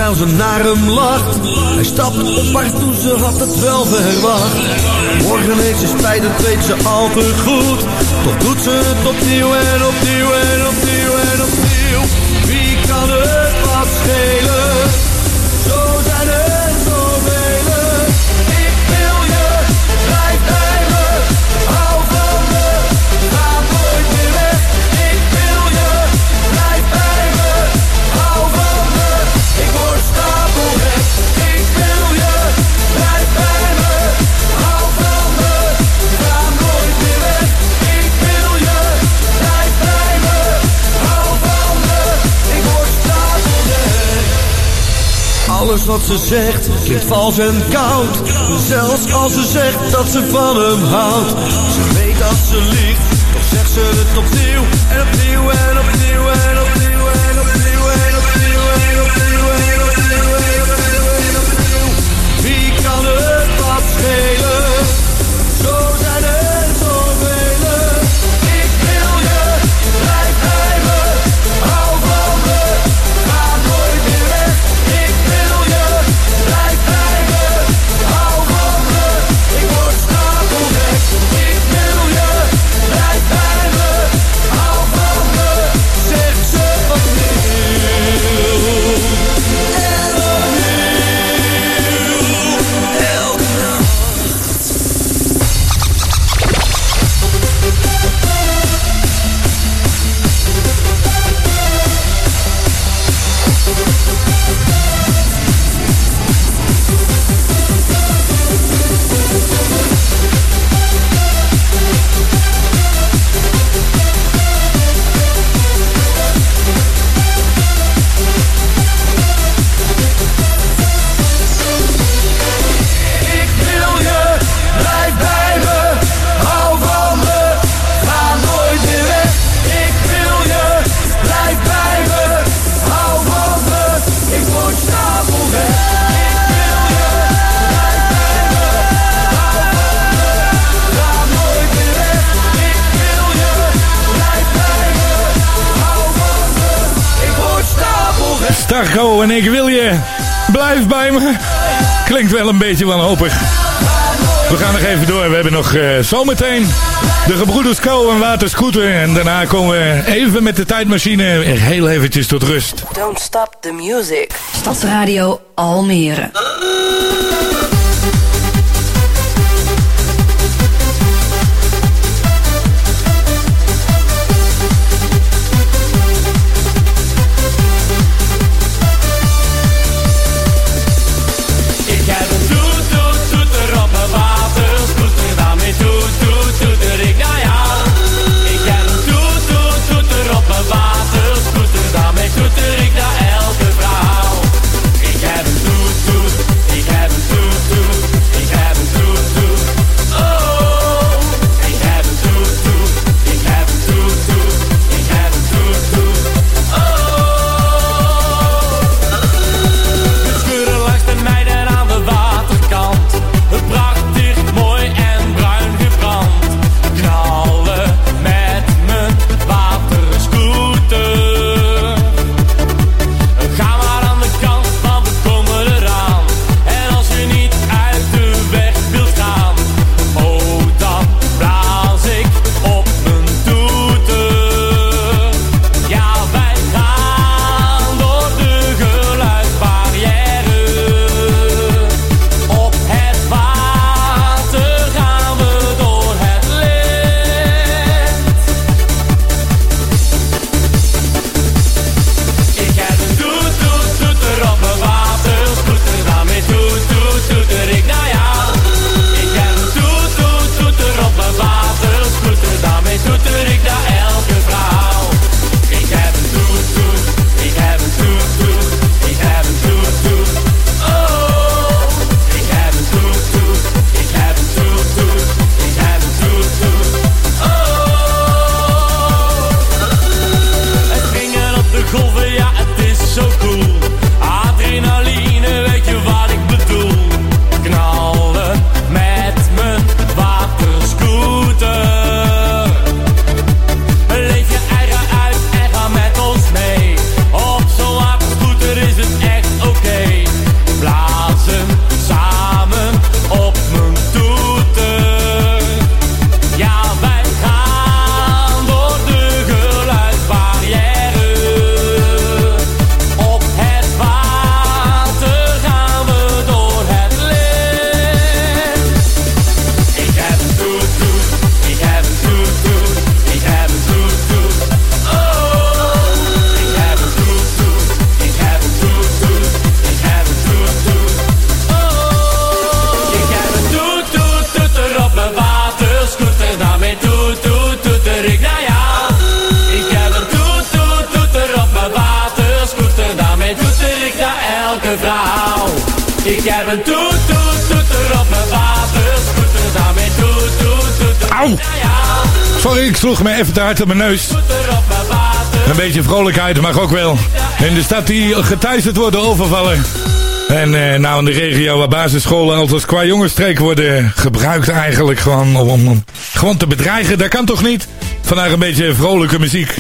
terwijl ze naar hem lacht. Hij stapt op haar toe, ze had het wel verwacht. Morgen heeft ze spijt, dat weet ze al te goed. Toch doet ze het opnieuw en opnieuw en wat ze zegt klinkt vals en koud. Zelfs als ze zegt dat ze van hem houdt. Ze weet dat ze liegt, toch zegt ze het opnieuw. En opnieuw en opnieuw en klinkt wel een beetje wanhopig. We gaan nog even door. We hebben nog eh, zometeen de gebroeders Kou en Water Scooter. En daarna komen we even met de tijdmachine heel eventjes tot rust. Don't stop the music. Stadsradio Almere. Sloeg me even te hard op mijn neus. Een beetje vrolijkheid mag ook wel. In de stad die geteisterd wordt overvallen. En eh, nou in de regio waar basisscholen altijd qua jongensstreek worden gebruikt eigenlijk gewoon om, om, om gewoon te bedreigen. Dat kan toch niet? Vandaag een beetje vrolijke muziek.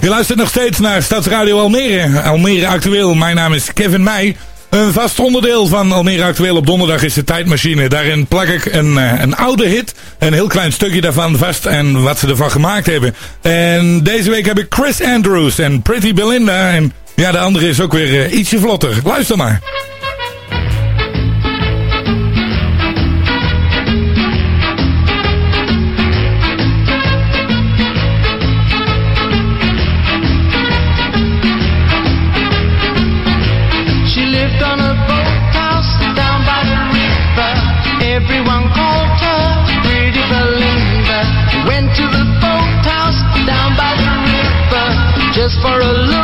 Je luistert nog steeds naar Stadsradio Almere. Almere Actueel. Mijn naam is Kevin Meij. Een vast onderdeel van Almere Actueel op donderdag is de tijdmachine. Daarin plak ik een, eh, een oude hit, een heel klein stukje daarvan vast en wat ze ervan gemaakt hebben. En deze week heb ik Chris Andrews en Pretty Belinda. En ja, de andere is ook weer eh, ietsje vlotter. Luister maar. For a look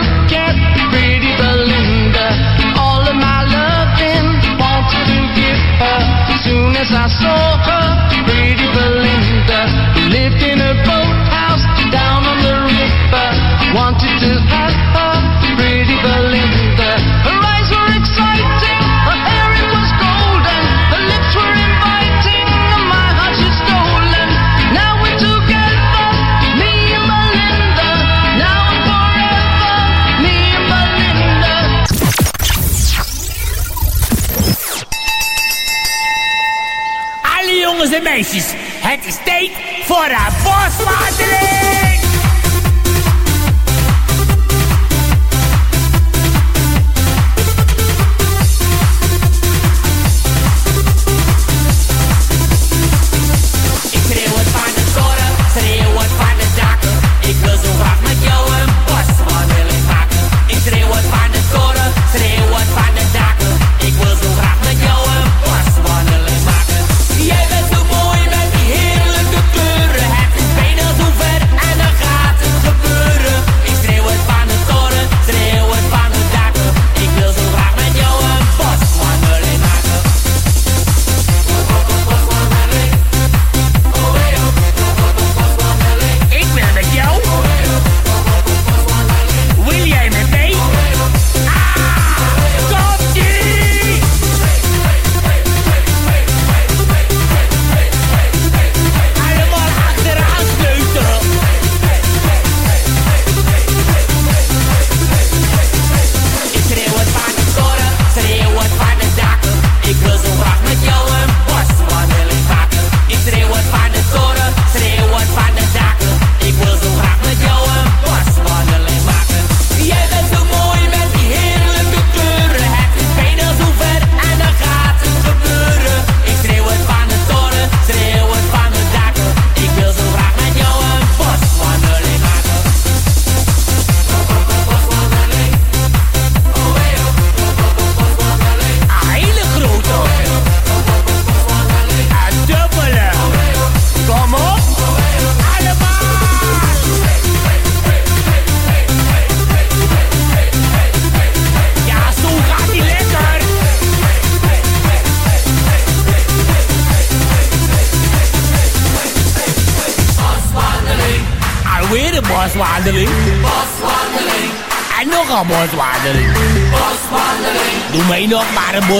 meisjes, het is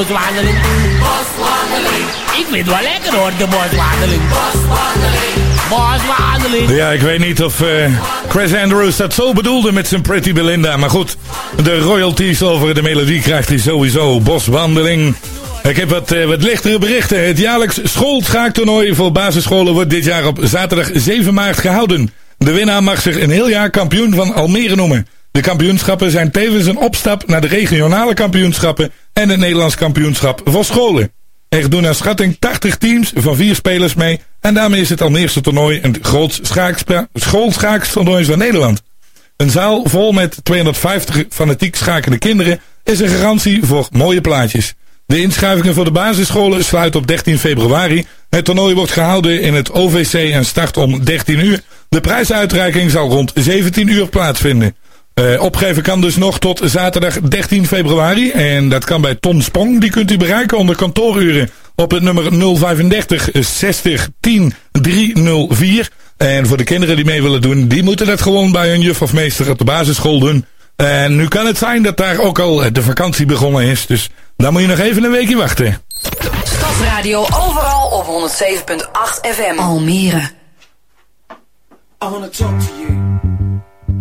boswandeling. boswandeling, Ik vind het wel lekker hoor, de boswandeling. boswandeling. Boswandeling. Ja, ik weet niet of eh, Chris Andrews dat zo bedoelde met zijn Pretty Belinda. Maar goed, de royalties over de melodie krijgt hij sowieso. Boswandeling. Ik heb wat, eh, wat lichtere berichten. Het jaarlijks schoolschaaktoernooi voor basisscholen wordt dit jaar op zaterdag 7 maart gehouden. De winnaar mag zich een heel jaar kampioen van Almere noemen. De kampioenschappen zijn tevens een opstap naar de regionale kampioenschappen en het Nederlands kampioenschap voor scholen. Er doen naar schatting 80 teams van vier spelers mee. En daarmee is het Almeerse toernooi een groot schoolschaakstoernooi van Nederland. Een zaal vol met 250 fanatiek schakende kinderen is een garantie voor mooie plaatjes. De inschrijvingen voor de basisscholen sluiten op 13 februari. Het toernooi wordt gehouden in het OVC en start om 13 uur. De prijsuitreiking zal rond 17 uur plaatsvinden. Eh, opgeven kan dus nog tot zaterdag 13 februari. En dat kan bij Ton Sprong. Die kunt u bereiken onder kantooruren op het nummer 035 60 10 304. En voor de kinderen die mee willen doen, die moeten dat gewoon bij hun juf of meester op de basisschool doen. En nu kan het zijn dat daar ook al de vakantie begonnen is. Dus dan moet je nog even een weekje wachten. Stadsradio overal op 107.8 FM. Almere. I wanna talk to you.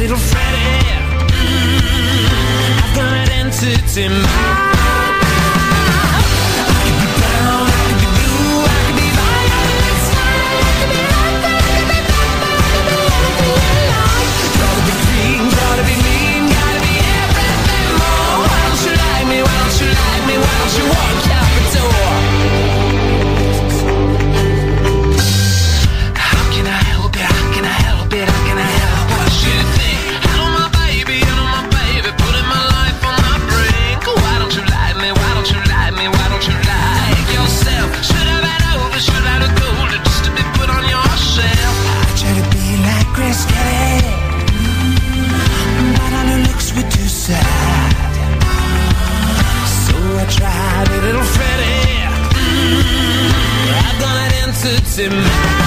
Little Freddie. Mm, I've got an entity mind. Why don't answer to my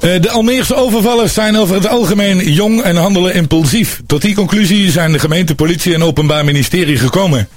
Eh, de Almeerse overvallers zijn over het algemeen jong en handelen impulsief. Tot die conclusie zijn de gemeente, politie en openbaar ministerie gekomen.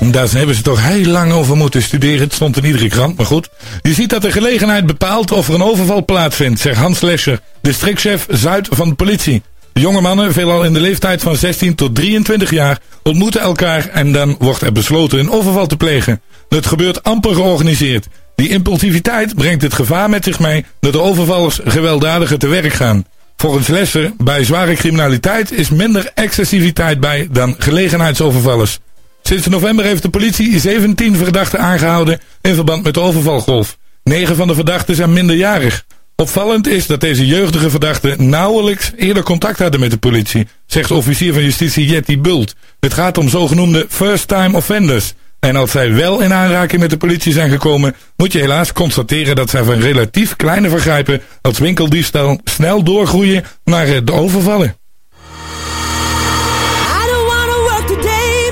Daar hebben ze toch heel lang over moeten studeren. Het stond in iedere krant, maar goed. Je ziet dat de gelegenheid bepaalt of er een overval plaatsvindt, zegt Hans Lescher, districtchef Zuid van de politie. Jonge mannen, veelal in de leeftijd van 16 tot 23 jaar, ontmoeten elkaar en dan wordt er besloten een overval te plegen. Het gebeurt amper georganiseerd. Die impulsiviteit brengt het gevaar met zich mee dat de overvallers gewelddadiger te werk gaan. Volgens Lesser, bij zware criminaliteit is minder excessiviteit bij dan gelegenheidsovervallers. Sinds november heeft de politie 17 verdachten aangehouden in verband met de overvalgolf. 9 van de verdachten zijn minderjarig. Opvallend is dat deze jeugdige verdachten nauwelijks eerder contact hadden met de politie, zegt officier van justitie Jetty Bult. Het gaat om zogenoemde first-time offenders. En als zij wel in aanraking met de politie zijn gekomen, moet je helaas constateren dat zij van relatief kleine vergrijpen als winkeldiefstal snel doorgroeien naar eh, de overvallen.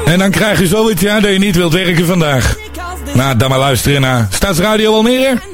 En dan krijg je zoiets, ja, dat je niet wilt werken vandaag. Nou, dan maar luisteren naar Staatsradio Almere.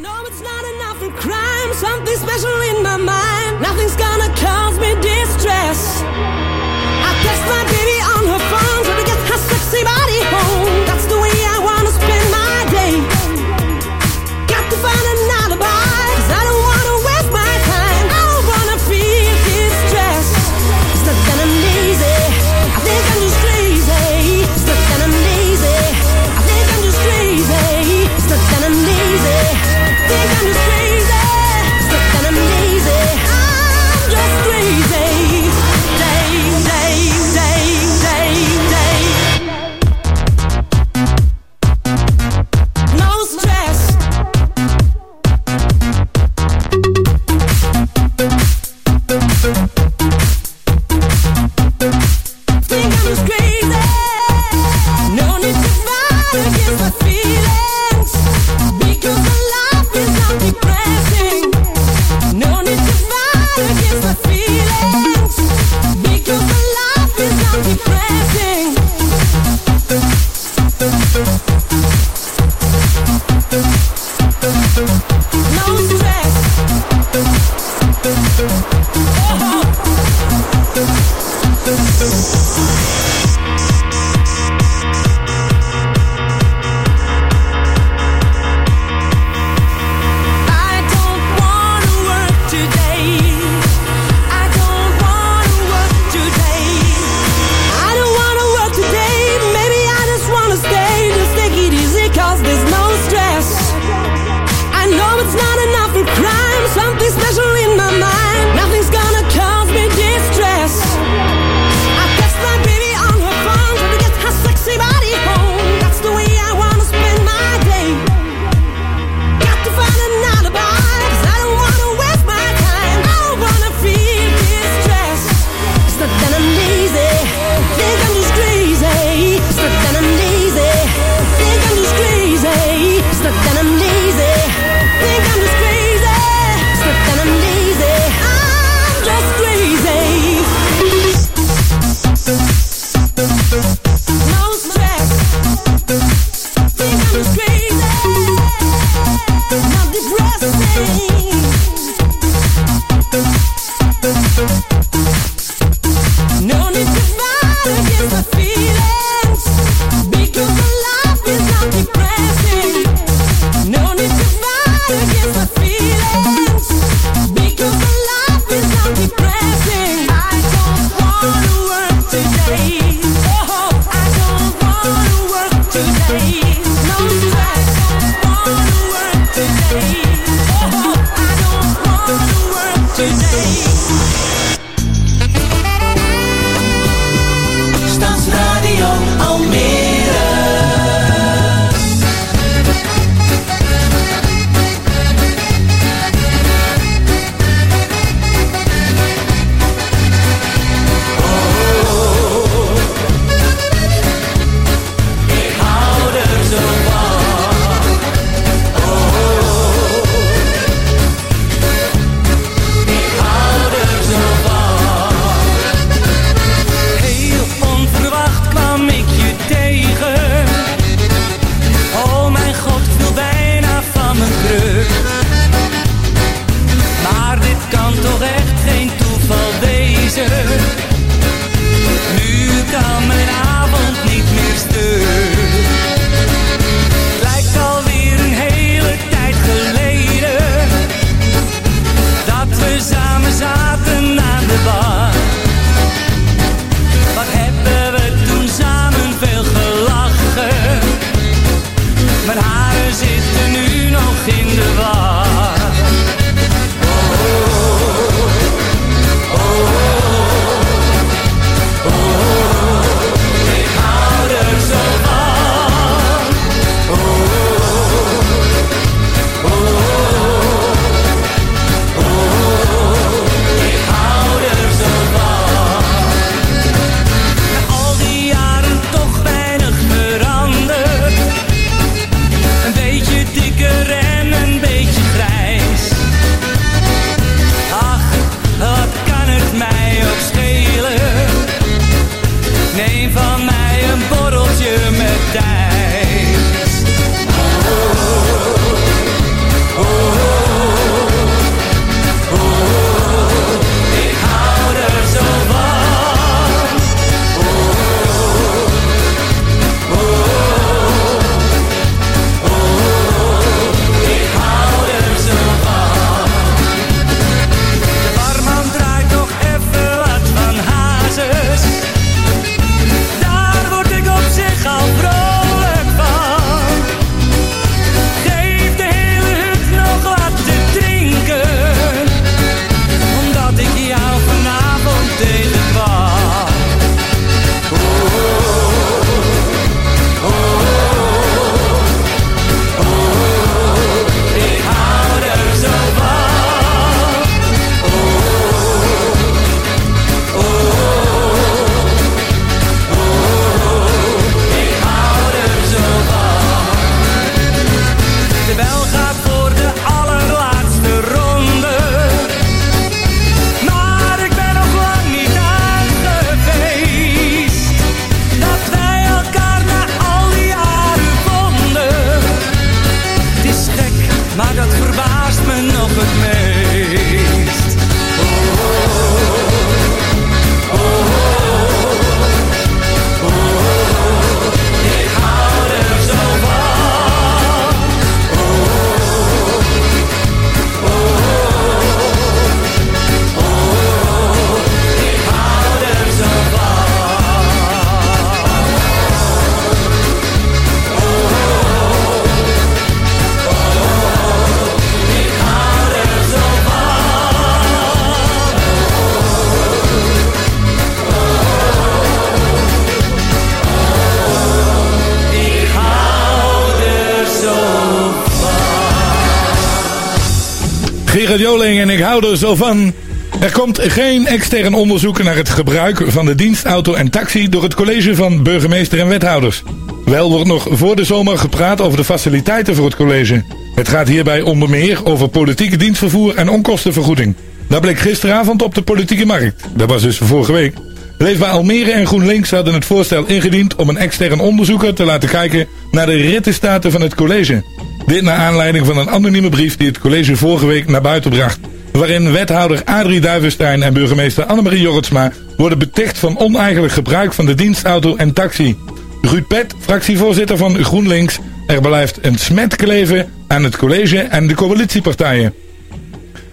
Zo van. Er komt geen extern onderzoek naar het gebruik van de dienstauto en taxi door het college van burgemeester en wethouders. Wel wordt nog voor de zomer gepraat over de faciliteiten voor het college. Het gaat hierbij onder meer over politieke dienstvervoer en onkostenvergoeding. Dat bleek gisteravond op de politieke markt. Dat was dus vorige week. Leefbaar Almere en GroenLinks hadden het voorstel ingediend om een extern onderzoeker te laten kijken naar de rittenstaten van het college. Dit naar aanleiding van een anonieme brief die het college vorige week naar buiten bracht. Waarin wethouder Adrie Duivenstein en burgemeester Annemarie Jorritsma worden beticht van oneigenlijk gebruik van de dienstauto en taxi. Ruud Pet, fractievoorzitter van GroenLinks, er blijft een smet kleven aan het college en de coalitiepartijen.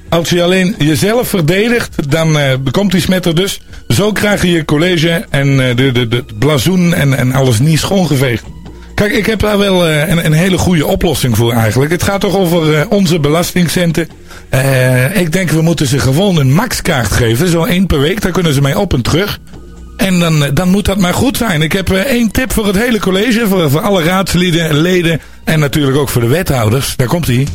Als je alleen jezelf verdedigt, dan eh, bekomt die smet er dus. Zo krijg je college en eh, de, de, de blazoen en, en alles niet schoongeveegd. Kijk, ik heb daar wel eh, een, een hele goede oplossing voor eigenlijk. Het gaat toch over onze belastingcenten. Eh, ik denk we moeten ze gewoon een maxkaart geven. Zo één per week, daar kunnen ze mee op en terug. En dan, eh, dan moet dat maar goed zijn. Ik heb eh, één tip voor het hele college. Voor, voor alle raadsleden, leden en natuurlijk ook voor de wethouders. Daar komt hij.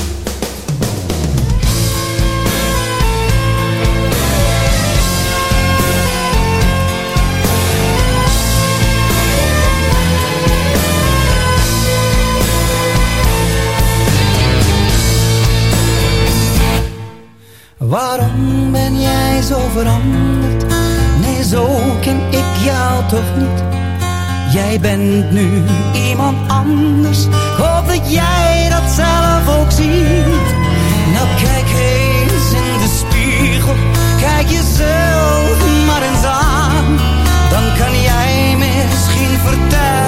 Niet. Jij bent nu iemand anders. Ik hoop dat jij dat zelf ook ziet. Nou, kijk eens in de spiegel. Kijk jezelf maar eens aan. Dan kan jij misschien vertellen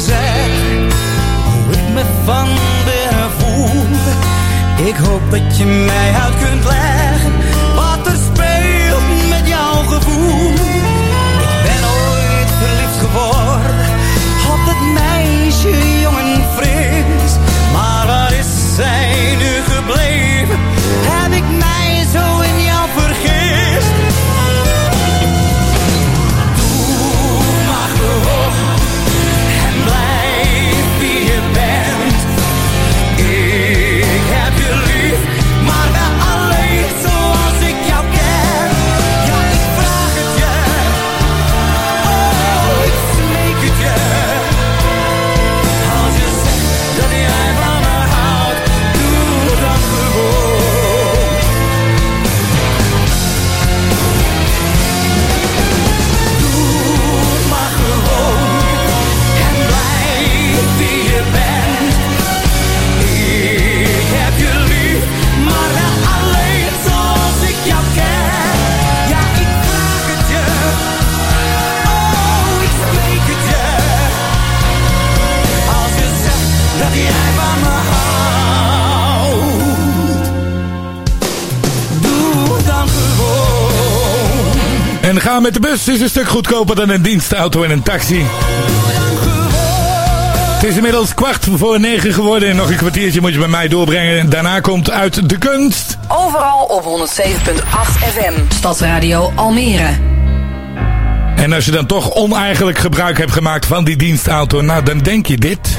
zeggen hoe ik me van binnen voel. Ik hoop dat je mij uit kunt leggen En gaan met de bus is een stuk goedkoper dan een dienstauto en een taxi. Het is inmiddels kwart voor negen geworden. En nog een kwartiertje moet je bij mij doorbrengen. Daarna komt uit de kunst. Overal op 107.8 FM. Stadsradio Almere. En als je dan toch oneigenlijk gebruik hebt gemaakt van die dienstauto, nou dan denk je dit.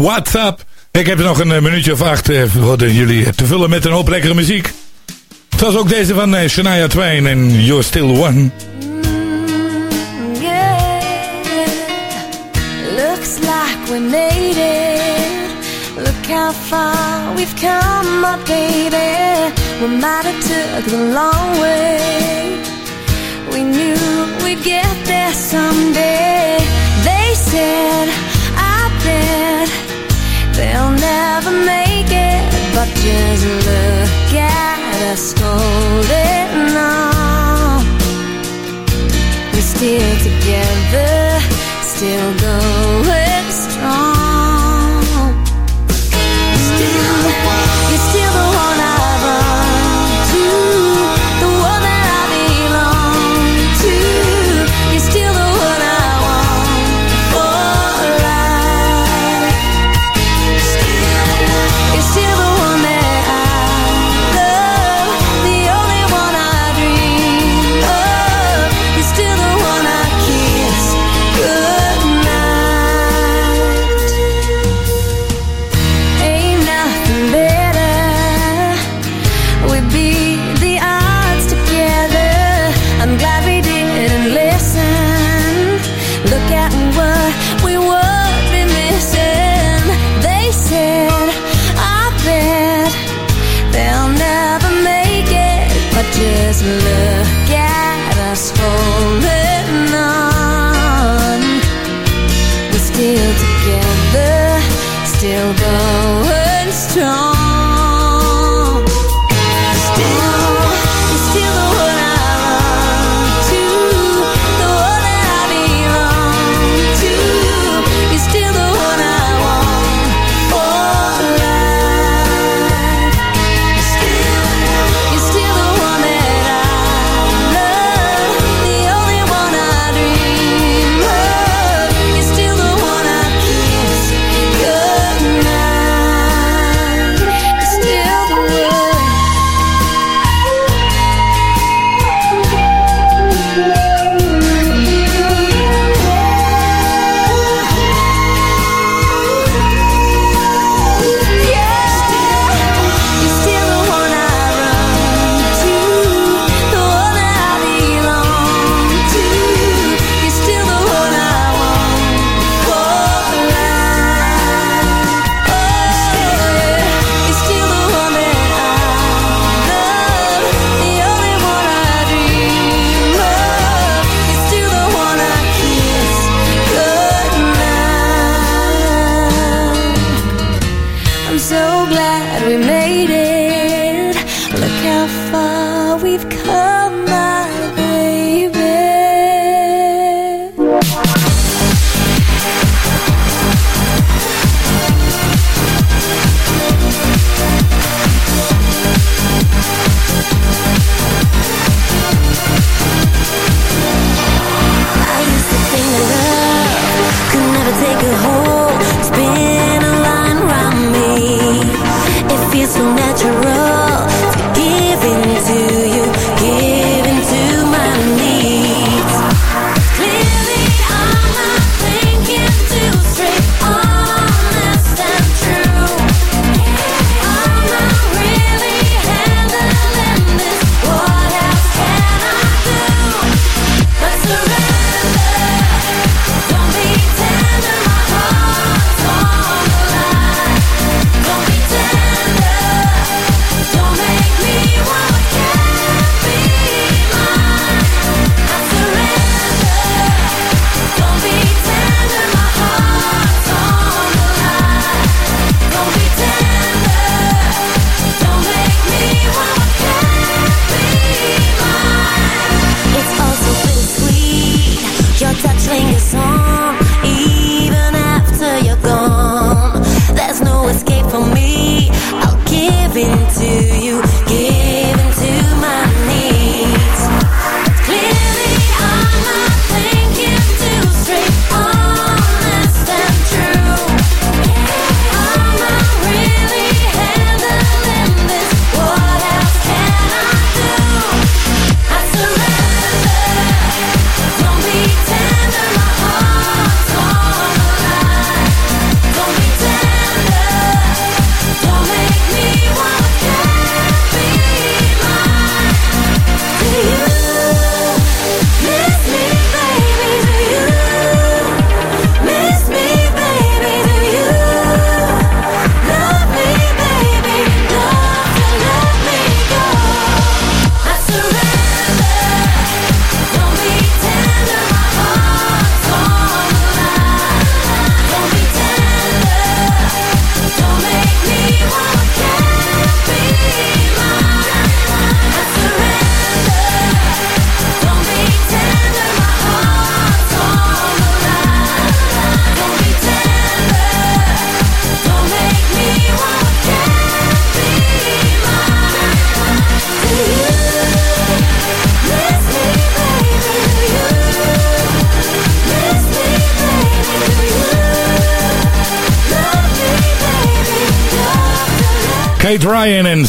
What's up? Ik heb nog een eh, minuutje of acht eh, voor jullie eh, te vullen met een hoop lekkere muziek. Het was ook deze van Shania Twain en You're Still One. Mm, looks like we made it. Look how far we've come, my baby. We might have took the long way. We knew we'd get there someday. They said, I bet They'll never make it, but just look at us holding on. We're still together, still going strong. Still, you're still the one.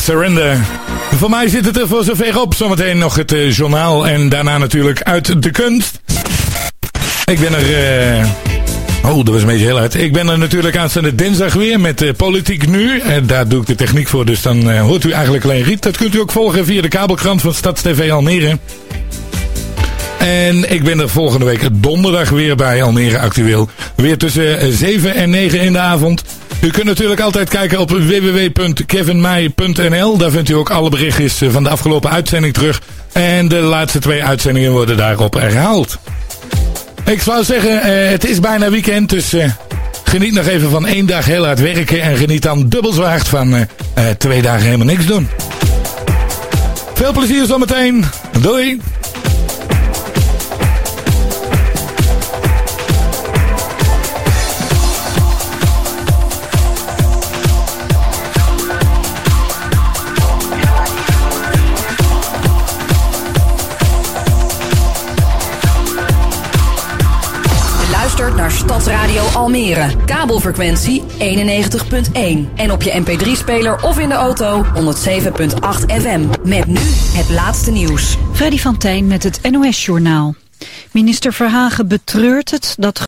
Surrender. Voor mij zit het er voor zover op. Zometeen nog het eh, journaal en daarna natuurlijk uit de kunst. Ik ben er... Uh... Oh, dat was een beetje heel hard. Ik ben er natuurlijk aanstaande dinsdag weer met eh, Politiek Nu. Daar doe ik de techniek voor, dus dan hoort u eigenlijk alleen Riet. Dat kunt u ook volgen via de kabelkrant van StadsTV Almere. En ik ben er volgende week donderdag weer bij Almere Actueel. Weer tussen 7 en 9 in de avond. U kunt natuurlijk altijd kijken op www.kevinmeij.nl. Daar vindt u ook alle berichtjes eh, van de afgelopen uitzending terug. En de laatste twee uitzendingen worden daarop herhaald. Ik zou zeggen, eh, het is bijna weekend, dus eh, geniet nog even van één dag heel hard werken. En geniet dan dubbel van twee dagen helemaal niks doen. Veel plezier zometeen. Doei! Naar Stadsradio Almere. Kabelfrequentie 91.1. En op je mp3-speler of in de auto 107.8 FM. Met nu het laatste nieuws. Freddy van Tijn met het NOS-journaal. Minister Verhagen betreurt het dat